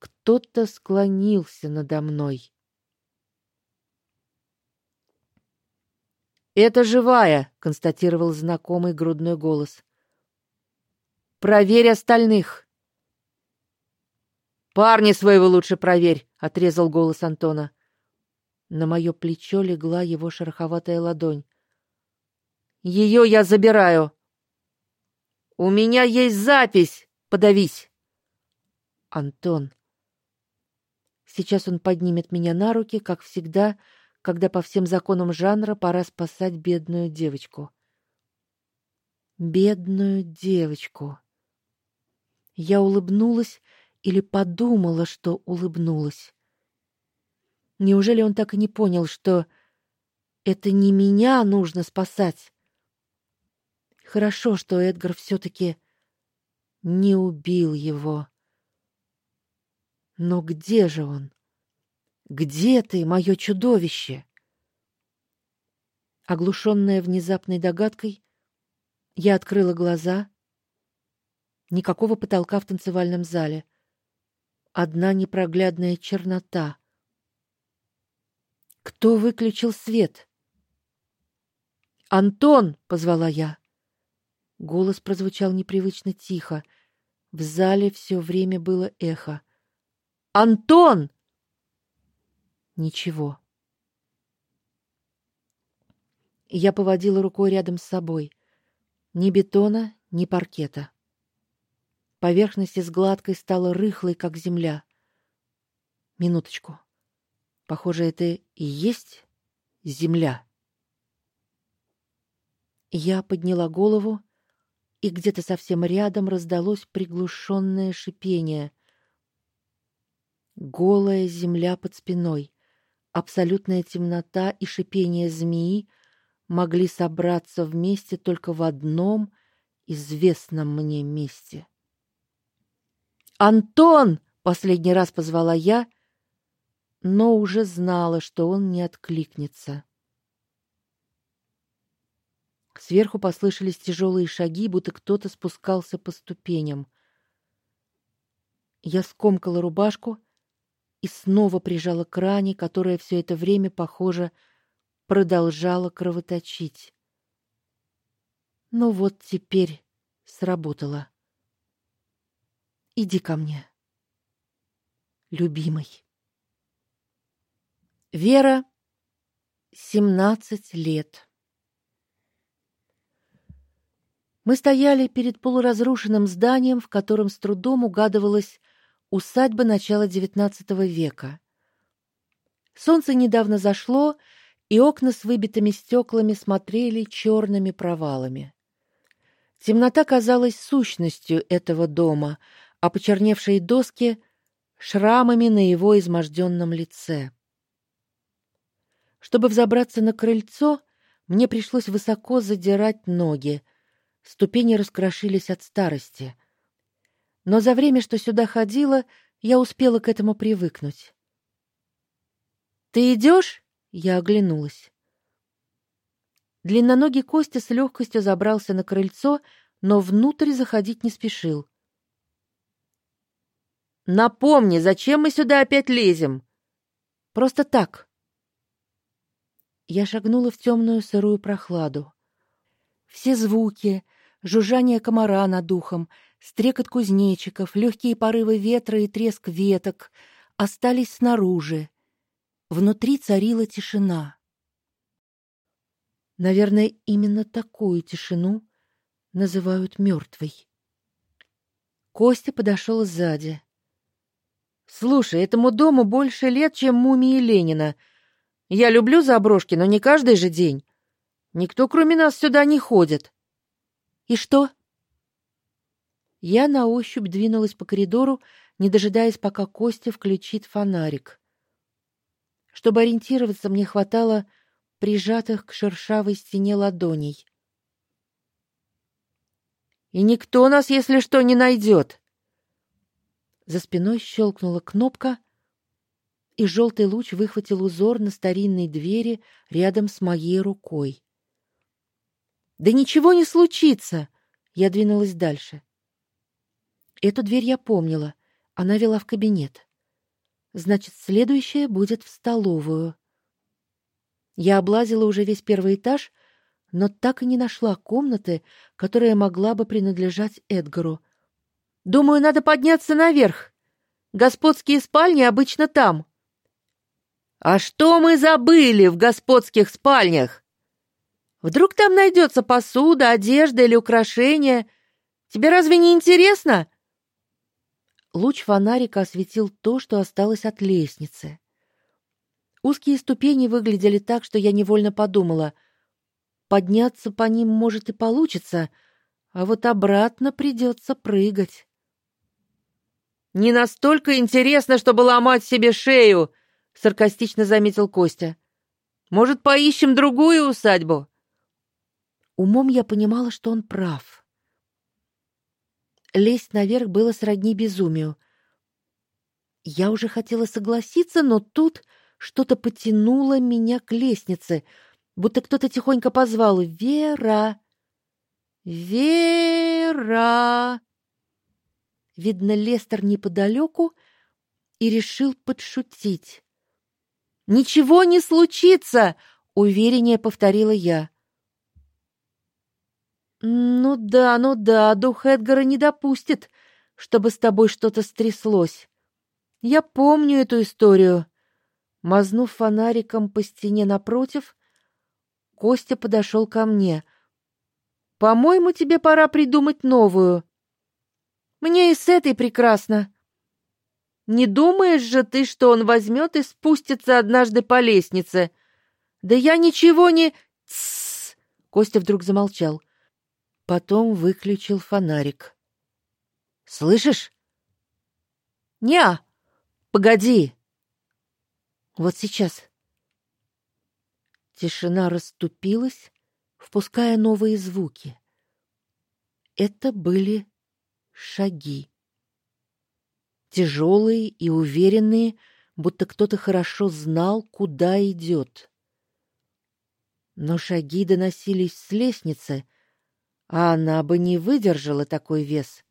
кто-то склонился надо мной. Это живая, констатировал знакомый грудной голос. Проверь остальных. Парни своего лучше проверь, отрезал голос Антона. На мое плечо легла его шероховатая ладонь. Ее я забираю. У меня есть запись. Подавись. Антон. Сейчас он поднимет меня на руки, как всегда, когда по всем законам жанра пора спасать бедную девочку. Бедную девочку. Я улыбнулась или подумала, что улыбнулась. Неужели он так и не понял, что это не меня нужно спасать? Хорошо, что Эдгар все таки не убил его. Но где же он? Где ты, мое чудовище? Оглушенная внезапной догадкой, я открыла глаза. Никакого потолка в танцевальном зале. Одна непроглядная чернота. Кто выключил свет? Антон, позвала я. Голос прозвучал непривычно тихо. В зале все время было эхо. Антон! Ничего. Я поводила рукой рядом с собой. Ни бетона, ни паркета. Поверхность из гладкой стала рыхлой, как земля. Минуточку. Похоже, это и есть земля. Я подняла голову и где-то совсем рядом раздалось приглушенное шипение. Голая земля под спиной, абсолютная темнота и шипение змеи могли собраться вместе только в одном известном мне месте. Антон, последний раз позвала я, но уже знала, что он не откликнется. Сверху послышались тяжелые шаги, будто кто-то спускался по ступеням. Я скомкала рубашку и снова прижала к ране, которая все это время, похоже, продолжала кровоточить. Ну вот теперь сработало. Иди ко мне, любимый. Вера, семнадцать лет. Мы стояли перед полуразрушенным зданием, в котором с трудом угадывалась усадьба начала XIX века. Солнце недавно зашло, и окна с выбитыми стеклами смотрели черными провалами. Темнота казалась сущностью этого дома, а почерневшие доски шрамами на его изможденном лице. Чтобы взобраться на крыльцо, мне пришлось высоко задирать ноги, Ступени раскрошились от старости. Но за время, что сюда ходила, я успела к этому привыкнуть. Ты идешь? Я оглянулась. Длинноногий Костя с легкостью забрался на крыльцо, но внутрь заходить не спешил. Напомни, зачем мы сюда опять лезем? Просто так. Я шагнула в темную сырую прохладу. Все звуки, жужжание комара над духом, стрекот кузнечиков, легкие порывы ветра и треск веток остались снаружи. Внутри царила тишина. Наверное, именно такую тишину называют мертвой. Костя подошел сзади. Слушай, этому дому больше лет, чем мумии Ленина. Я люблю заброшки, но не каждый же день. Никто, кроме нас, сюда не ходит. И что? Я на ощупь двинулась по коридору, не дожидаясь, пока Костя включит фонарик. Чтобы ориентироваться, мне хватало прижатых к шершавой стене ладоней. И никто нас, если что, не найдет. За спиной щелкнула кнопка, и желтый луч выхватил узор на старинной двери рядом с моей рукой. Да ничего не случится. Я двинулась дальше. Эту дверь я помнила. Она вела в кабинет. Значит, следующая будет в столовую. Я облазила уже весь первый этаж, но так и не нашла комнаты, которая могла бы принадлежать Эдгару. Думаю, надо подняться наверх. Господские спальни обычно там. А что мы забыли в господских спальнях? Вдруг там найдется посуда, одежда или украшения? Тебе разве не интересно? Луч фонарика осветил то, что осталось от лестницы. Узкие ступени выглядели так, что я невольно подумала: подняться по ним может и получится, а вот обратно придется прыгать. Не настолько интересно, чтобы ломать себе шею, саркастично заметил Костя. Может, поищем другую усадьбу? Умом я понимала, что он прав. Лезть наверх было сродни безумию. Я уже хотела согласиться, но тут что-то потянуло меня к лестнице, будто кто-то тихонько позвал: "Вера! Вера!" Видно, Лестер неподалеку и решил подшутить. Ничего не случится, увереннее повторила я. Ну да, ну да, дух Эдгара не допустит, чтобы с тобой что-то стряслось. Я помню эту историю. Мазнув фонариком по стене напротив, Костя подошел ко мне. По-моему, тебе пора придумать новую. Мне и с этой прекрасно. Не думаешь же ты, что он возьмет и спустится однажды по лестнице? Да я ничего не Тссс! Костя вдруг замолчал. Потом выключил фонарик. Слышишь? Не. Погоди. Вот сейчас. Тишина расступилась, впуская новые звуки. Это были шаги. Тяжелые и уверенные, будто кто-то хорошо знал, куда идет. Но шаги доносились с лестницы, а она бы не выдержала такой вес.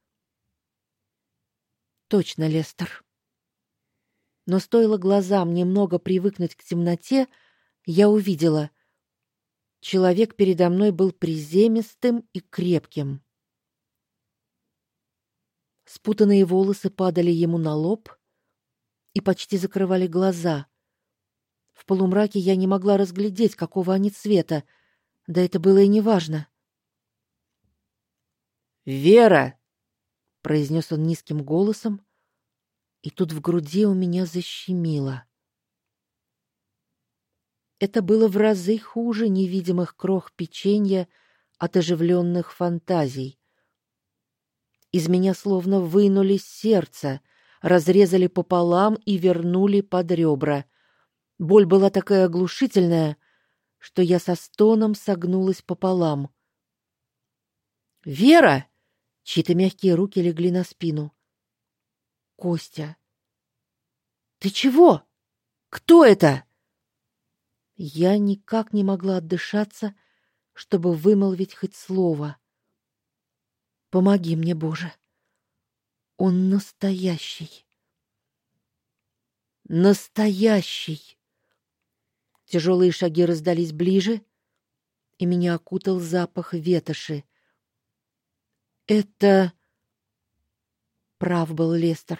Точно, Лестер. Но стоило глазам немного привыкнуть к темноте, я увидела. Человек передо мной был приземистым и крепким. Спутанные волосы падали ему на лоб и почти закрывали глаза. В полумраке я не могла разглядеть, какого они цвета, да это было и неважно. Вера, произнес он низким голосом, и тут в груди у меня защемило. Это было в разы хуже невидимых крох печенья от оживленных фантазий. Из меня словно вынули сердце, разрезали пополам и вернули под ребра. Боль была такая оглушительная, что я со стоном согнулась пополам. Вера, Чьи-то мягкие руки легли на спину. Костя. Ты чего? Кто это? Я никак не могла отдышаться, чтобы вымолвить хоть слово. Помоги мне, Боже. Он настоящий. Настоящий. Тяжелые шаги раздались ближе, и меня окутал запах ветоши. Это прав был Лестер.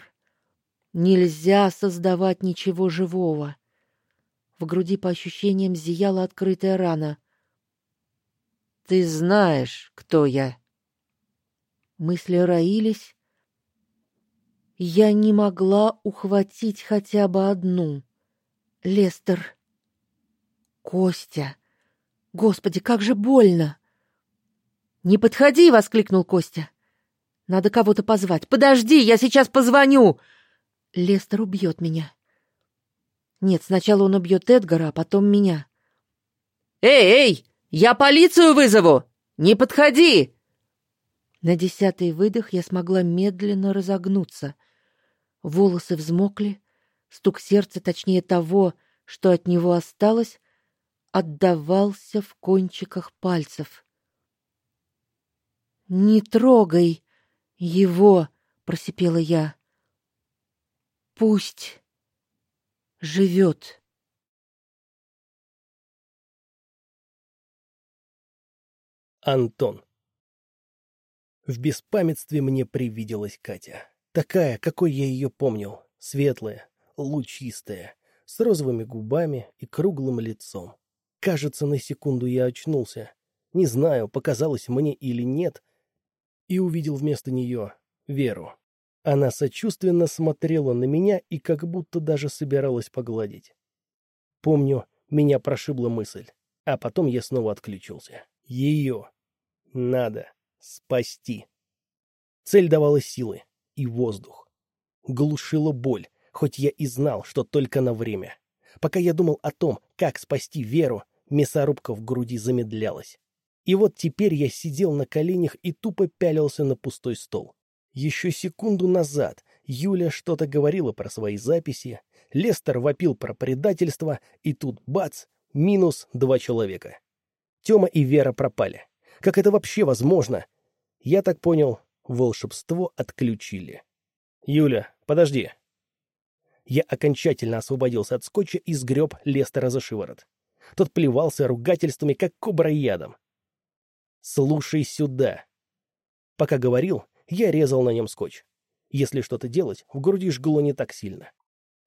Нельзя создавать ничего живого. В груди по ощущениям зияла открытая рана. Ты знаешь, кто я. Мысли роились. Я не могла ухватить хотя бы одну. Лестер. Костя. Господи, как же больно. Не подходи, воскликнул Костя. Надо кого-то позвать. Подожди, я сейчас позвоню. Лестер убьет меня. Нет, сначала он убьет Эдгара, а потом меня. Эй, эй, я полицию вызову. Не подходи. На десятый выдох я смогла медленно разогнуться. Волосы взмокли, стук сердца, точнее того, что от него осталось, отдавался в кончиках пальцев. Не трогай его, просипела я. Пусть живет. Антон. В беспамятстве мне привиделась Катя. Такая, какой я ее помнил. Светлая, лучистая, с розовыми губами и круглым лицом. Кажется, на секунду я очнулся. Не знаю, показалось мне или нет, и увидел вместо нее Веру. Она сочувственно смотрела на меня и как будто даже собиралась погладить. Помню, меня прошибла мысль, а потом я снова отключился. Ее надо спасти. Цель давала силы и воздух. Глушила боль, хоть я и знал, что только на время. Пока я думал о том, как спасти Веру, мясорубка в груди замедлялась. И вот теперь я сидел на коленях и тупо пялился на пустой стол. Еще секунду назад Юля что-то говорила про свои записи, Лестер вопил про предательство, и тут бац, минус два человека. Тёма и Вера пропали. Как это вообще возможно? Я так понял, волшебство отключили. Юля, подожди. Я окончательно освободился от скотча и сгреб Лестера за шиворот. Тот плевался ругательствами, как кобра ядом. «Слушай сюда!» Пока говорил, я резал на нем скотч. Если что-то делать, в груди жгло не так сильно.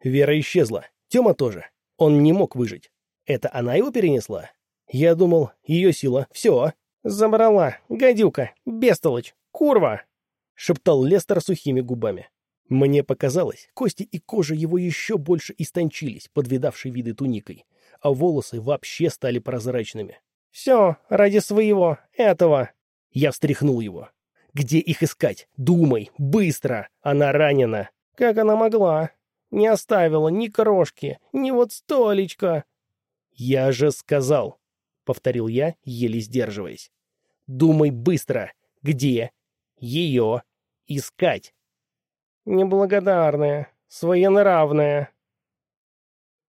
Вера исчезла. Тёма тоже. Он не мог выжить. Это она его перенесла? Я думал, ее сила. Все. Забрала. Гадюка. Бестолочь. Курва. Шептал Лестер сухими губами. Мне показалось, кости и кожа его еще больше истончились под видавшей виды туникой, а волосы вообще стали прозрачными. «Все, ради своего, этого!» Я встряхнул его. «Где их искать? Думай, быстро! Она ранена!» «Как она могла? Не оставила ни крошки, ни вот столечка!» «Я же сказал!» — повторил я, еле сдерживаясь. «Думай быстро! Где ее искать?» «Неблагодарная, своенравная!»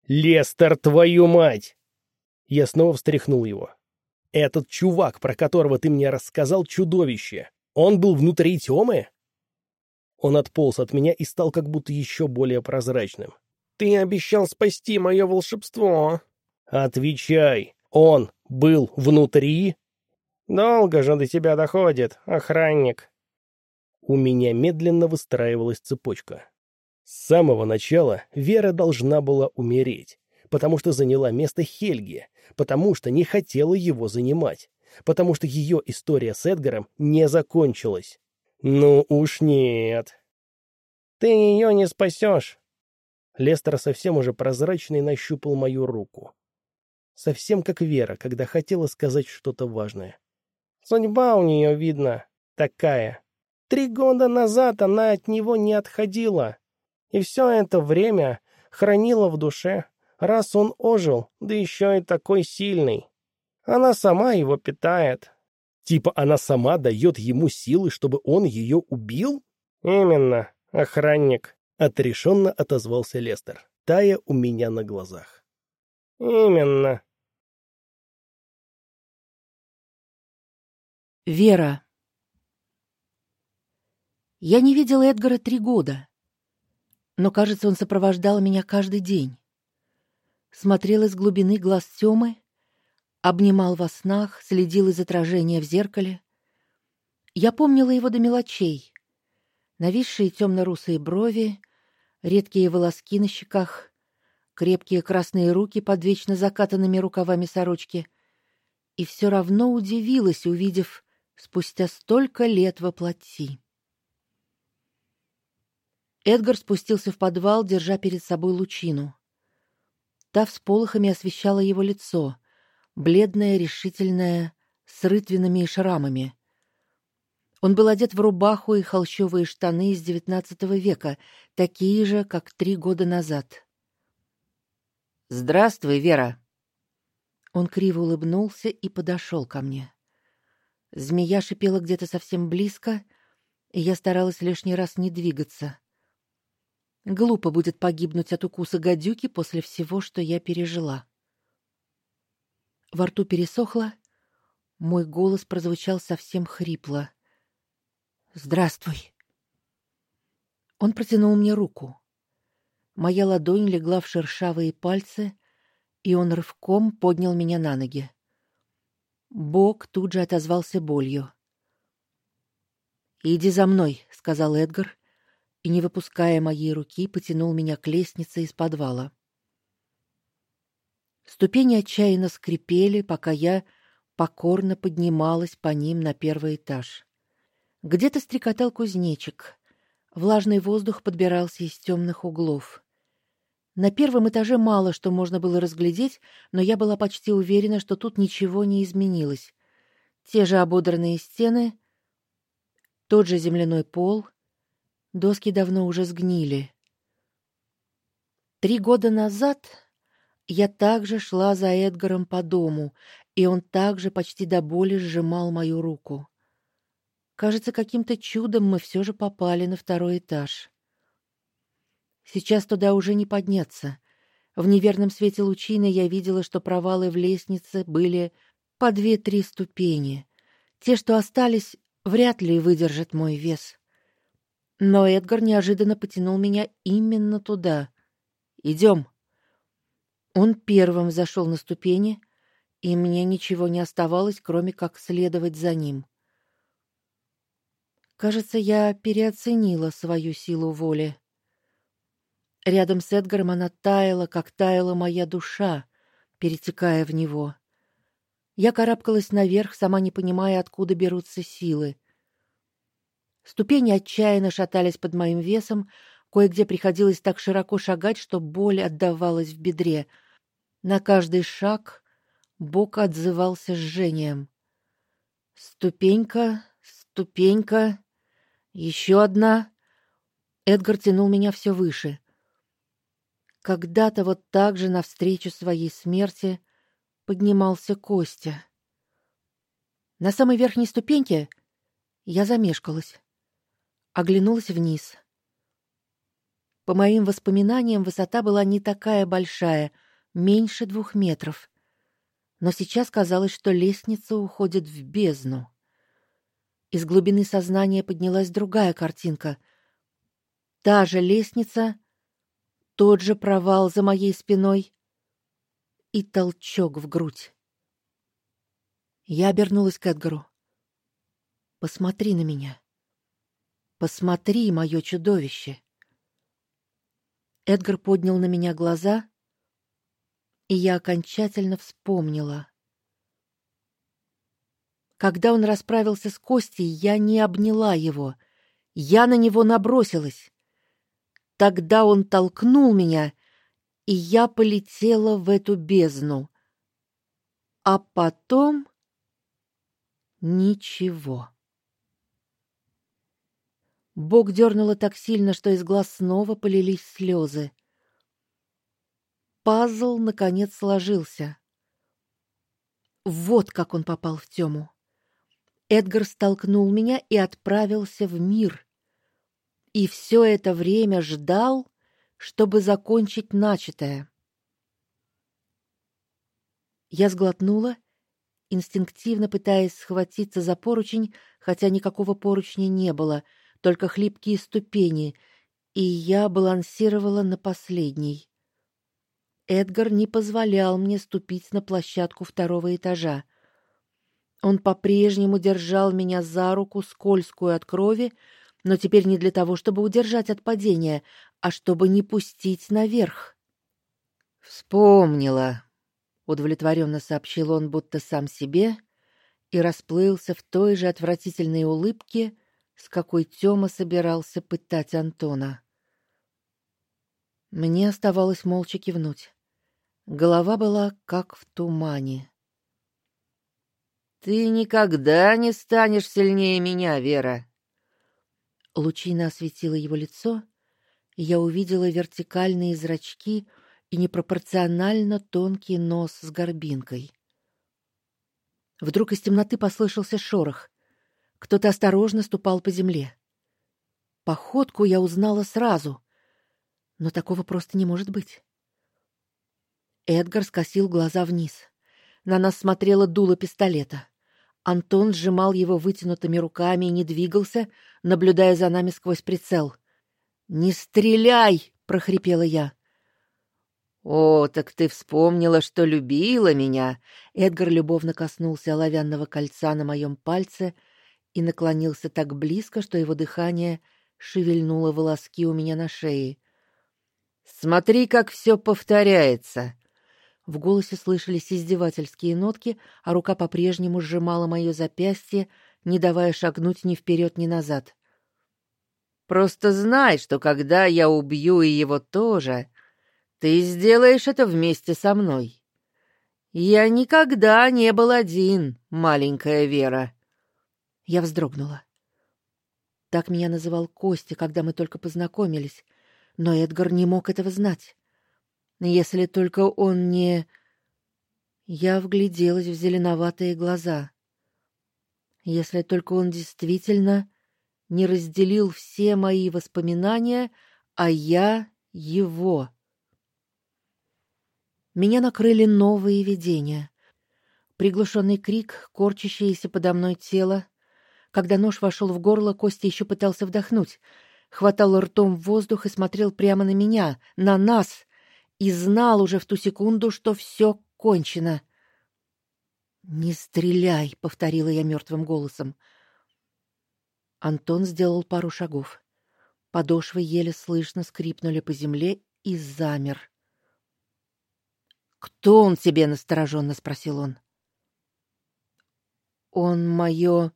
«Лестер, твою мать!» Я снова встряхнул его. «Этот чувак, про которого ты мне рассказал, чудовище. Он был внутри Тёмы?» Он отполз от меня и стал как будто еще более прозрачным. «Ты обещал спасти мое волшебство!» «Отвечай! Он был внутри?» «Долго же до тебя доходит, охранник!» У меня медленно выстраивалась цепочка. С самого начала Вера должна была умереть, потому что заняла место Хельги, потому что не хотела его занимать, потому что ее история с Эдгаром не закончилась. Ну уж нет. Ты ее не спасешь. Лестер совсем уже прозрачный нащупал мою руку. Совсем как Вера, когда хотела сказать что-то важное. Судьба у нее, видно, такая. Три года назад она от него не отходила. И все это время хранила в душе, раз он ожил, да еще и такой сильный. Она сама его питает. Типа она сама дает ему силы, чтобы он ее убил? Именно, охранник. Отрешенно отозвался Лестер, тая у меня на глазах. Именно. Вера. Я не видела Эдгара три года но, кажется, он сопровождал меня каждый день. Смотрел из глубины глаз Тёмы, обнимал во снах, следил из отражения в зеркале. Я помнила его до мелочей. Нависшие темно-русые брови, редкие волоски на щеках, крепкие красные руки под вечно закатанными рукавами сорочки. И все равно удивилась, увидев спустя столько лет во плоти. Эдгар спустился в подвал, держа перед собой лучину. Та всполохами освещала его лицо, бледное, решительное, с рытвинами и шрамами. Он был одет в рубаху и холщовые штаны из XIX века, такие же, как три года назад. Здравствуй, Вера. Он криво улыбнулся и подошел ко мне. Змея шипела где-то совсем близко, и я старалась лишний раз не двигаться. Глупо будет погибнуть от укуса гадюки после всего, что я пережила. Во рту пересохло, мой голос прозвучал совсем хрипло. Здравствуй. Он протянул мне руку. Моя ладонь легла в шершавые пальцы, и он рывком поднял меня на ноги. Бок тут же отозвался болью. "Иди за мной", сказал Эдгар, и не выпуская моей руки, потянул меня к лестнице из подвала. Ступени отчаянно скрипели, пока я покорно поднималась по ним на первый этаж. Где-то стрекотал кузнечик. Влажный воздух подбирался из темных углов. На первом этаже мало что можно было разглядеть, но я была почти уверена, что тут ничего не изменилось. Те же ободранные стены, тот же земляной пол, доски давно уже сгнили. Три года назад я также шла за Эдгаром по дому, и он также почти до боли сжимал мою руку. Кажется, каким-то чудом мы все же попали на второй этаж. Сейчас туда уже не подняться. В неверном свете лучины я видела, что провалы в лестнице были по две-три ступени. Те, что остались, вряд ли выдержат мой вес. Но Эдгар неожиданно потянул меня именно туда. Идем. Он первым зашел на ступени, и мне ничего не оставалось, кроме как следовать за ним. Кажется, я переоценила свою силу воли. Рядом с Эдгаром она таяла, как таяла моя душа, перетекая в него. Я карабкалась наверх, сама не понимая, откуда берутся силы. Ступени отчаянно шатались под моим весом, кое-где приходилось так широко шагать, что боль отдавалась в бедре. На каждый шаг бок отзывался жжением. Ступенька, ступенька, еще одна. Эдгар тянул меня все выше. Когда-то вот так же навстречу своей смерти поднимался Костя. На самой верхней ступеньке я замешкалась. Оглянулась вниз. По моим воспоминаниям, высота была не такая большая, меньше двух метров. Но сейчас казалось, что лестница уходит в бездну. Из глубины сознания поднялась другая картинка. Та же лестница, тот же провал за моей спиной и толчок в грудь. Я обернулась к Эдгару. Посмотри на меня. Посмотри, мое чудовище. Эдгар поднял на меня глаза, и я окончательно вспомнила. Когда он расправился с Костей, я не обняла его. Я на него набросилась. Тогда он толкнул меня, и я полетела в эту бездну. А потом ничего. Бог дернуло так сильно, что из глаз снова полились слезы. Пазл наконец сложился. Вот как он попал в тему. Эдгар столкнул меня и отправился в мир, и все это время ждал, чтобы закончить начатое. Я сглотнула, инстинктивно пытаясь схватиться за поручень, хотя никакого поручня не было, только хлипкие ступени, и я балансировала на последней. Эдгар не позволял мне ступить на площадку второго этажа. Он по-прежнему держал меня за руку, скользкую от крови, но теперь не для того, чтобы удержать от падения, а чтобы не пустить наверх. Вспомнила, удовлетворенно сообщил он, будто сам себе, и расплылся в той же отвратительной улыбке, с какой Тёма собирался пытать Антона. Мне оставалось молча кивнуть. Голова была как в тумане. Ты никогда не станешь сильнее меня, Вера, Лучина осветила его лицо, и я увидела вертикальные зрачки и непропорционально тонкий нос с горбинкой. Вдруг из темноты послышался шорох. Кто-то осторожно ступал по земле. Походку я узнала сразу, но такого просто не может быть. Эдгар скосил глаза вниз. На нас смотрело дуло пистолета. Антон сжимал его вытянутыми руками и не двигался, наблюдая за нами сквозь прицел. Не стреляй, прохрипела я. О, так ты вспомнила, что любила меня. Эдгар любовно коснулся оловянного кольца на моем пальце и наклонился так близко, что его дыхание шевельнуло волоски у меня на шее. Смотри, как все повторяется. В голосе слышались издевательские нотки, а рука по-прежнему сжимала мое запястье, не давая шагнуть ни вперед, ни назад. Просто знай, что когда я убью и его тоже, ты сделаешь это вместе со мной. Я никогда не был один, маленькая Вера. Я вздрогнула. Так меня называл Костя, когда мы только познакомились, но Эдгар не мог этого знать. Если только он не Я вгляделась в зеленоватые глаза. Если только он действительно не разделил все мои воспоминания, а я его. Меня накрыли новые видения. Приглушенный крик, корчащееся подо мной тело. Когда нож вошел в горло, Костя еще пытался вдохнуть, хватал ртом воздух и смотрел прямо на меня, на нас, и знал уже в ту секунду, что все кончено. Не стреляй, повторила я мертвым голосом. Антон сделал пару шагов. Подошвы еле слышно скрипнули по земле и замер. Кто он тебе настороженно спросил он. Он мое...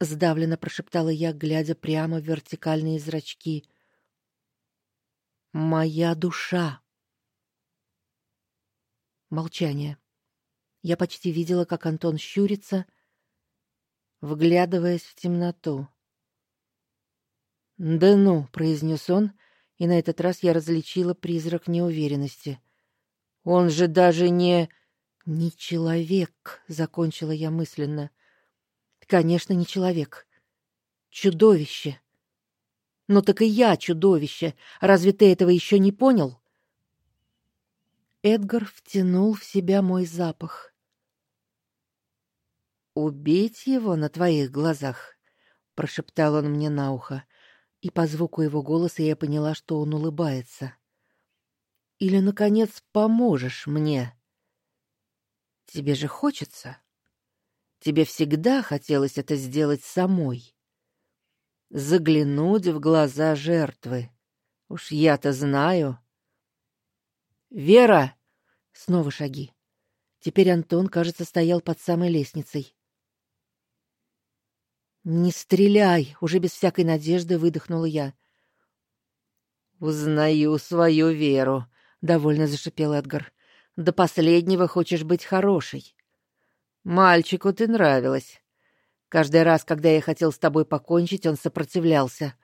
сдавленно прошептала я, глядя прямо в вертикальные зрачки. Моя душа. Молчание. Я почти видела, как Антон щурится, вглядываясь в темноту. "Да ну", произнес он, и на этот раз я различила призрак неуверенности. "Он же даже не не человек", закончила я мысленно. "Конечно, не человек. Чудовище. Но так и я чудовище. Разве ты этого еще не понял?" Эдгар втянул в себя мой запах. Убить его на твоих глазах, прошептал он мне на ухо, и по звуку его голоса я поняла, что он улыбается. Или наконец поможешь мне? Тебе же хочется. Тебе всегда хотелось это сделать самой. Заглянуть в глаза жертвы. Уж я-то знаю. Вера, снова шаги. Теперь Антон, кажется, стоял под самой лестницей. Не стреляй, уже без всякой надежды выдохнула я. Узнаю свою веру, довольно зашипел Эдгар. До последнего хочешь быть хорошей. Мальчику ты нравилась. Каждый раз, когда я хотел с тобой покончить, он сопротивлялся.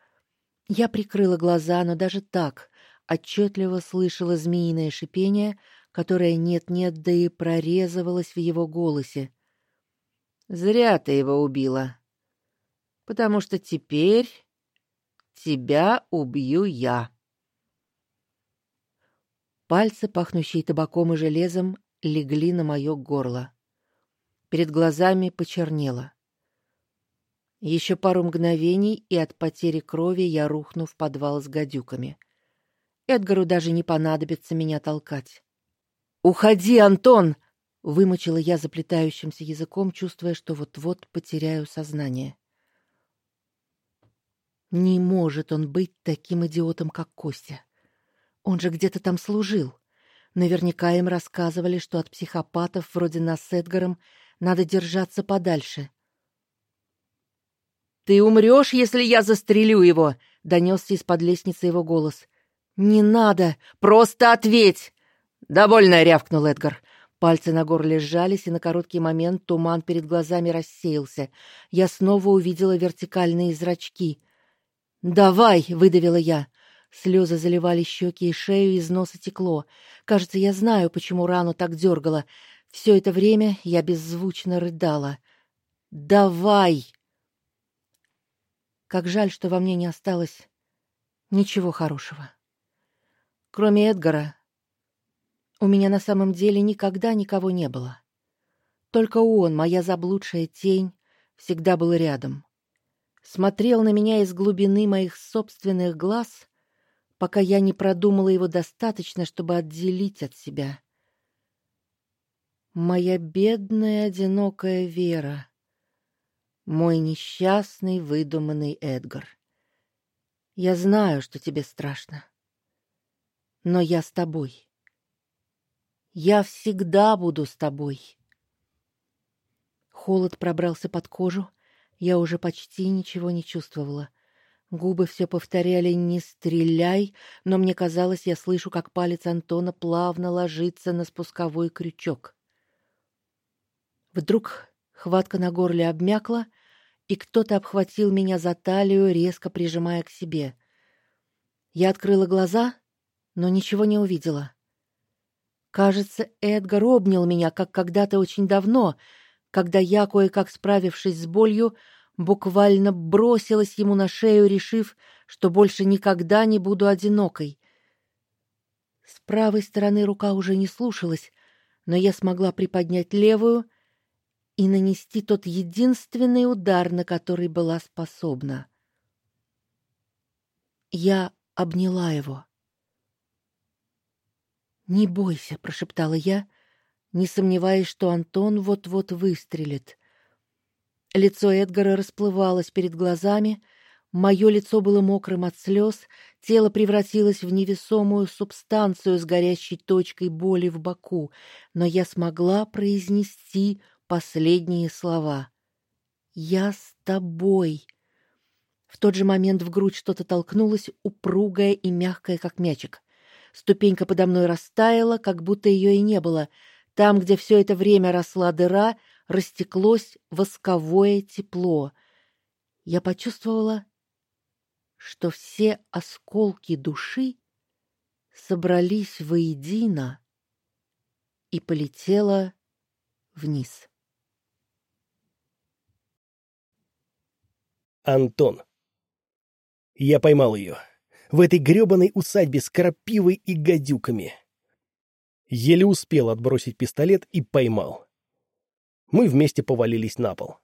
Я прикрыла глаза, но даже так отчетливо слышала змеиное шипение, которое нет-нет да и прорезывалось в его голосе. Зря ты его убила потому что теперь тебя убью я. Пальцы, пахнущие табаком и железом, легли на мое горло. Перед глазами почернело. Еще пару мгновений, и от потери крови я рухну в подвал с гадюками. Эдгару даже не понадобится меня толкать. Уходи, Антон, вымучила я заплетающимся языком, чувствуя, что вот-вот потеряю сознание. Не может он быть таким идиотом, как Костя. Он же где-то там служил. Наверняка им рассказывали, что от психопатов вроде нас с Эдгаром надо держаться подальше. Ты умрешь, если я застрелю его, донесся из-под лестницы его голос. Не надо, просто ответь. Довольно рявкнул Эдгар. Пальцы на горле сжались, и на короткий момент туман перед глазами рассеялся. Я снова увидела вертикальные зрачки. "Давай", выдавила я. Слезы заливали щеки и шею, из носа текло. Кажется, я знаю, почему рану так дергала. Все это время я беззвучно рыдала. "Давай!" Как жаль, что во мне не осталось ничего хорошего. Кроме Эдгара, у меня на самом деле никогда никого не было. Только он, моя заблудшая тень, всегда был рядом смотрел на меня из глубины моих собственных глаз пока я не продумала его достаточно, чтобы отделить от себя. Моя бедная одинокая Вера, мой несчастный выдуманный Эдгар. Я знаю, что тебе страшно, но я с тобой. Я всегда буду с тобой. Холод пробрался под кожу, я уже почти ничего не чувствовала. Губы все повторяли «не стреляй», но мне казалось, я слышу, как палец Антона плавно ложится на спусковой крючок. Вдруг хватка на горле обмякла, и кто-то обхватил меня за талию, резко прижимая к себе. Я открыла глаза, но ничего не увидела. Кажется, Эдгар обнял меня, как когда-то очень давно, когда я, кое-как справившись с болью, буквально бросилась ему на шею, решив, что больше никогда не буду одинокой. С правой стороны рука уже не слушалась, но я смогла приподнять левую и нанести тот единственный удар, на который была способна. Я обняла его. «Не бойся», — прошептала я, не сомневаясь, что Антон вот-вот выстрелит. Лицо Эдгара расплывалось перед глазами, мое лицо было мокрым от слез, тело превратилось в невесомую субстанцию с горящей точкой боли в боку, но я смогла произнести последние слова. «Я с тобой». В тот же момент в грудь что-то толкнулось, упругое и мягкое, как мячик. Ступенька подо мной растаяла, как будто ее и не было. Там, где все это время росла дыра, растеклось восковое тепло. Я почувствовала, что все осколки души собрались воедино и полетела вниз. Антон. Я поймал ее. В этой гребаной усадьбе с крапивой и гадюками. Еле успел отбросить пистолет и поймал. Мы вместе повалились на пол.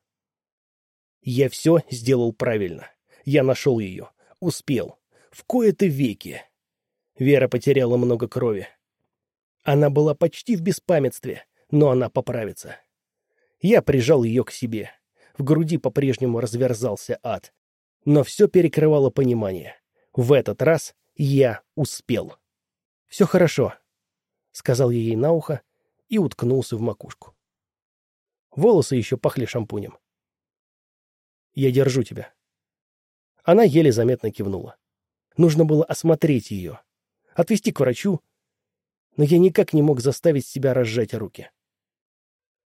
Я все сделал правильно. Я нашел ее. Успел. В кои-то веки. Вера потеряла много крови. Она была почти в беспамятстве, но она поправится. Я прижал ее к себе. В груди по-прежнему разверзался ад. Но все перекрывало понимание. В этот раз я успел. «Все хорошо», — сказал я ей на ухо и уткнулся в макушку. Волосы еще пахли шампунем. «Я держу тебя». Она еле заметно кивнула. Нужно было осмотреть ее, отвезти к врачу, но я никак не мог заставить себя разжать руки.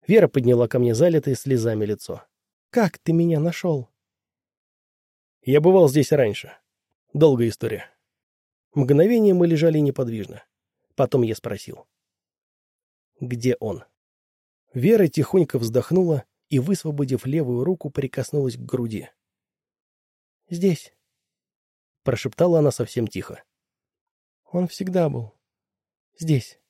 Вера подняла ко мне залитое слезами лицо. «Как ты меня нашел?» Я бывал здесь раньше. Долгая история. Мгновение мы лежали неподвижно. Потом я спросил. «Где он?» Вера тихонько вздохнула и, высвободив левую руку, прикоснулась к груди. «Здесь», — прошептала она совсем тихо. «Он всегда был. Здесь».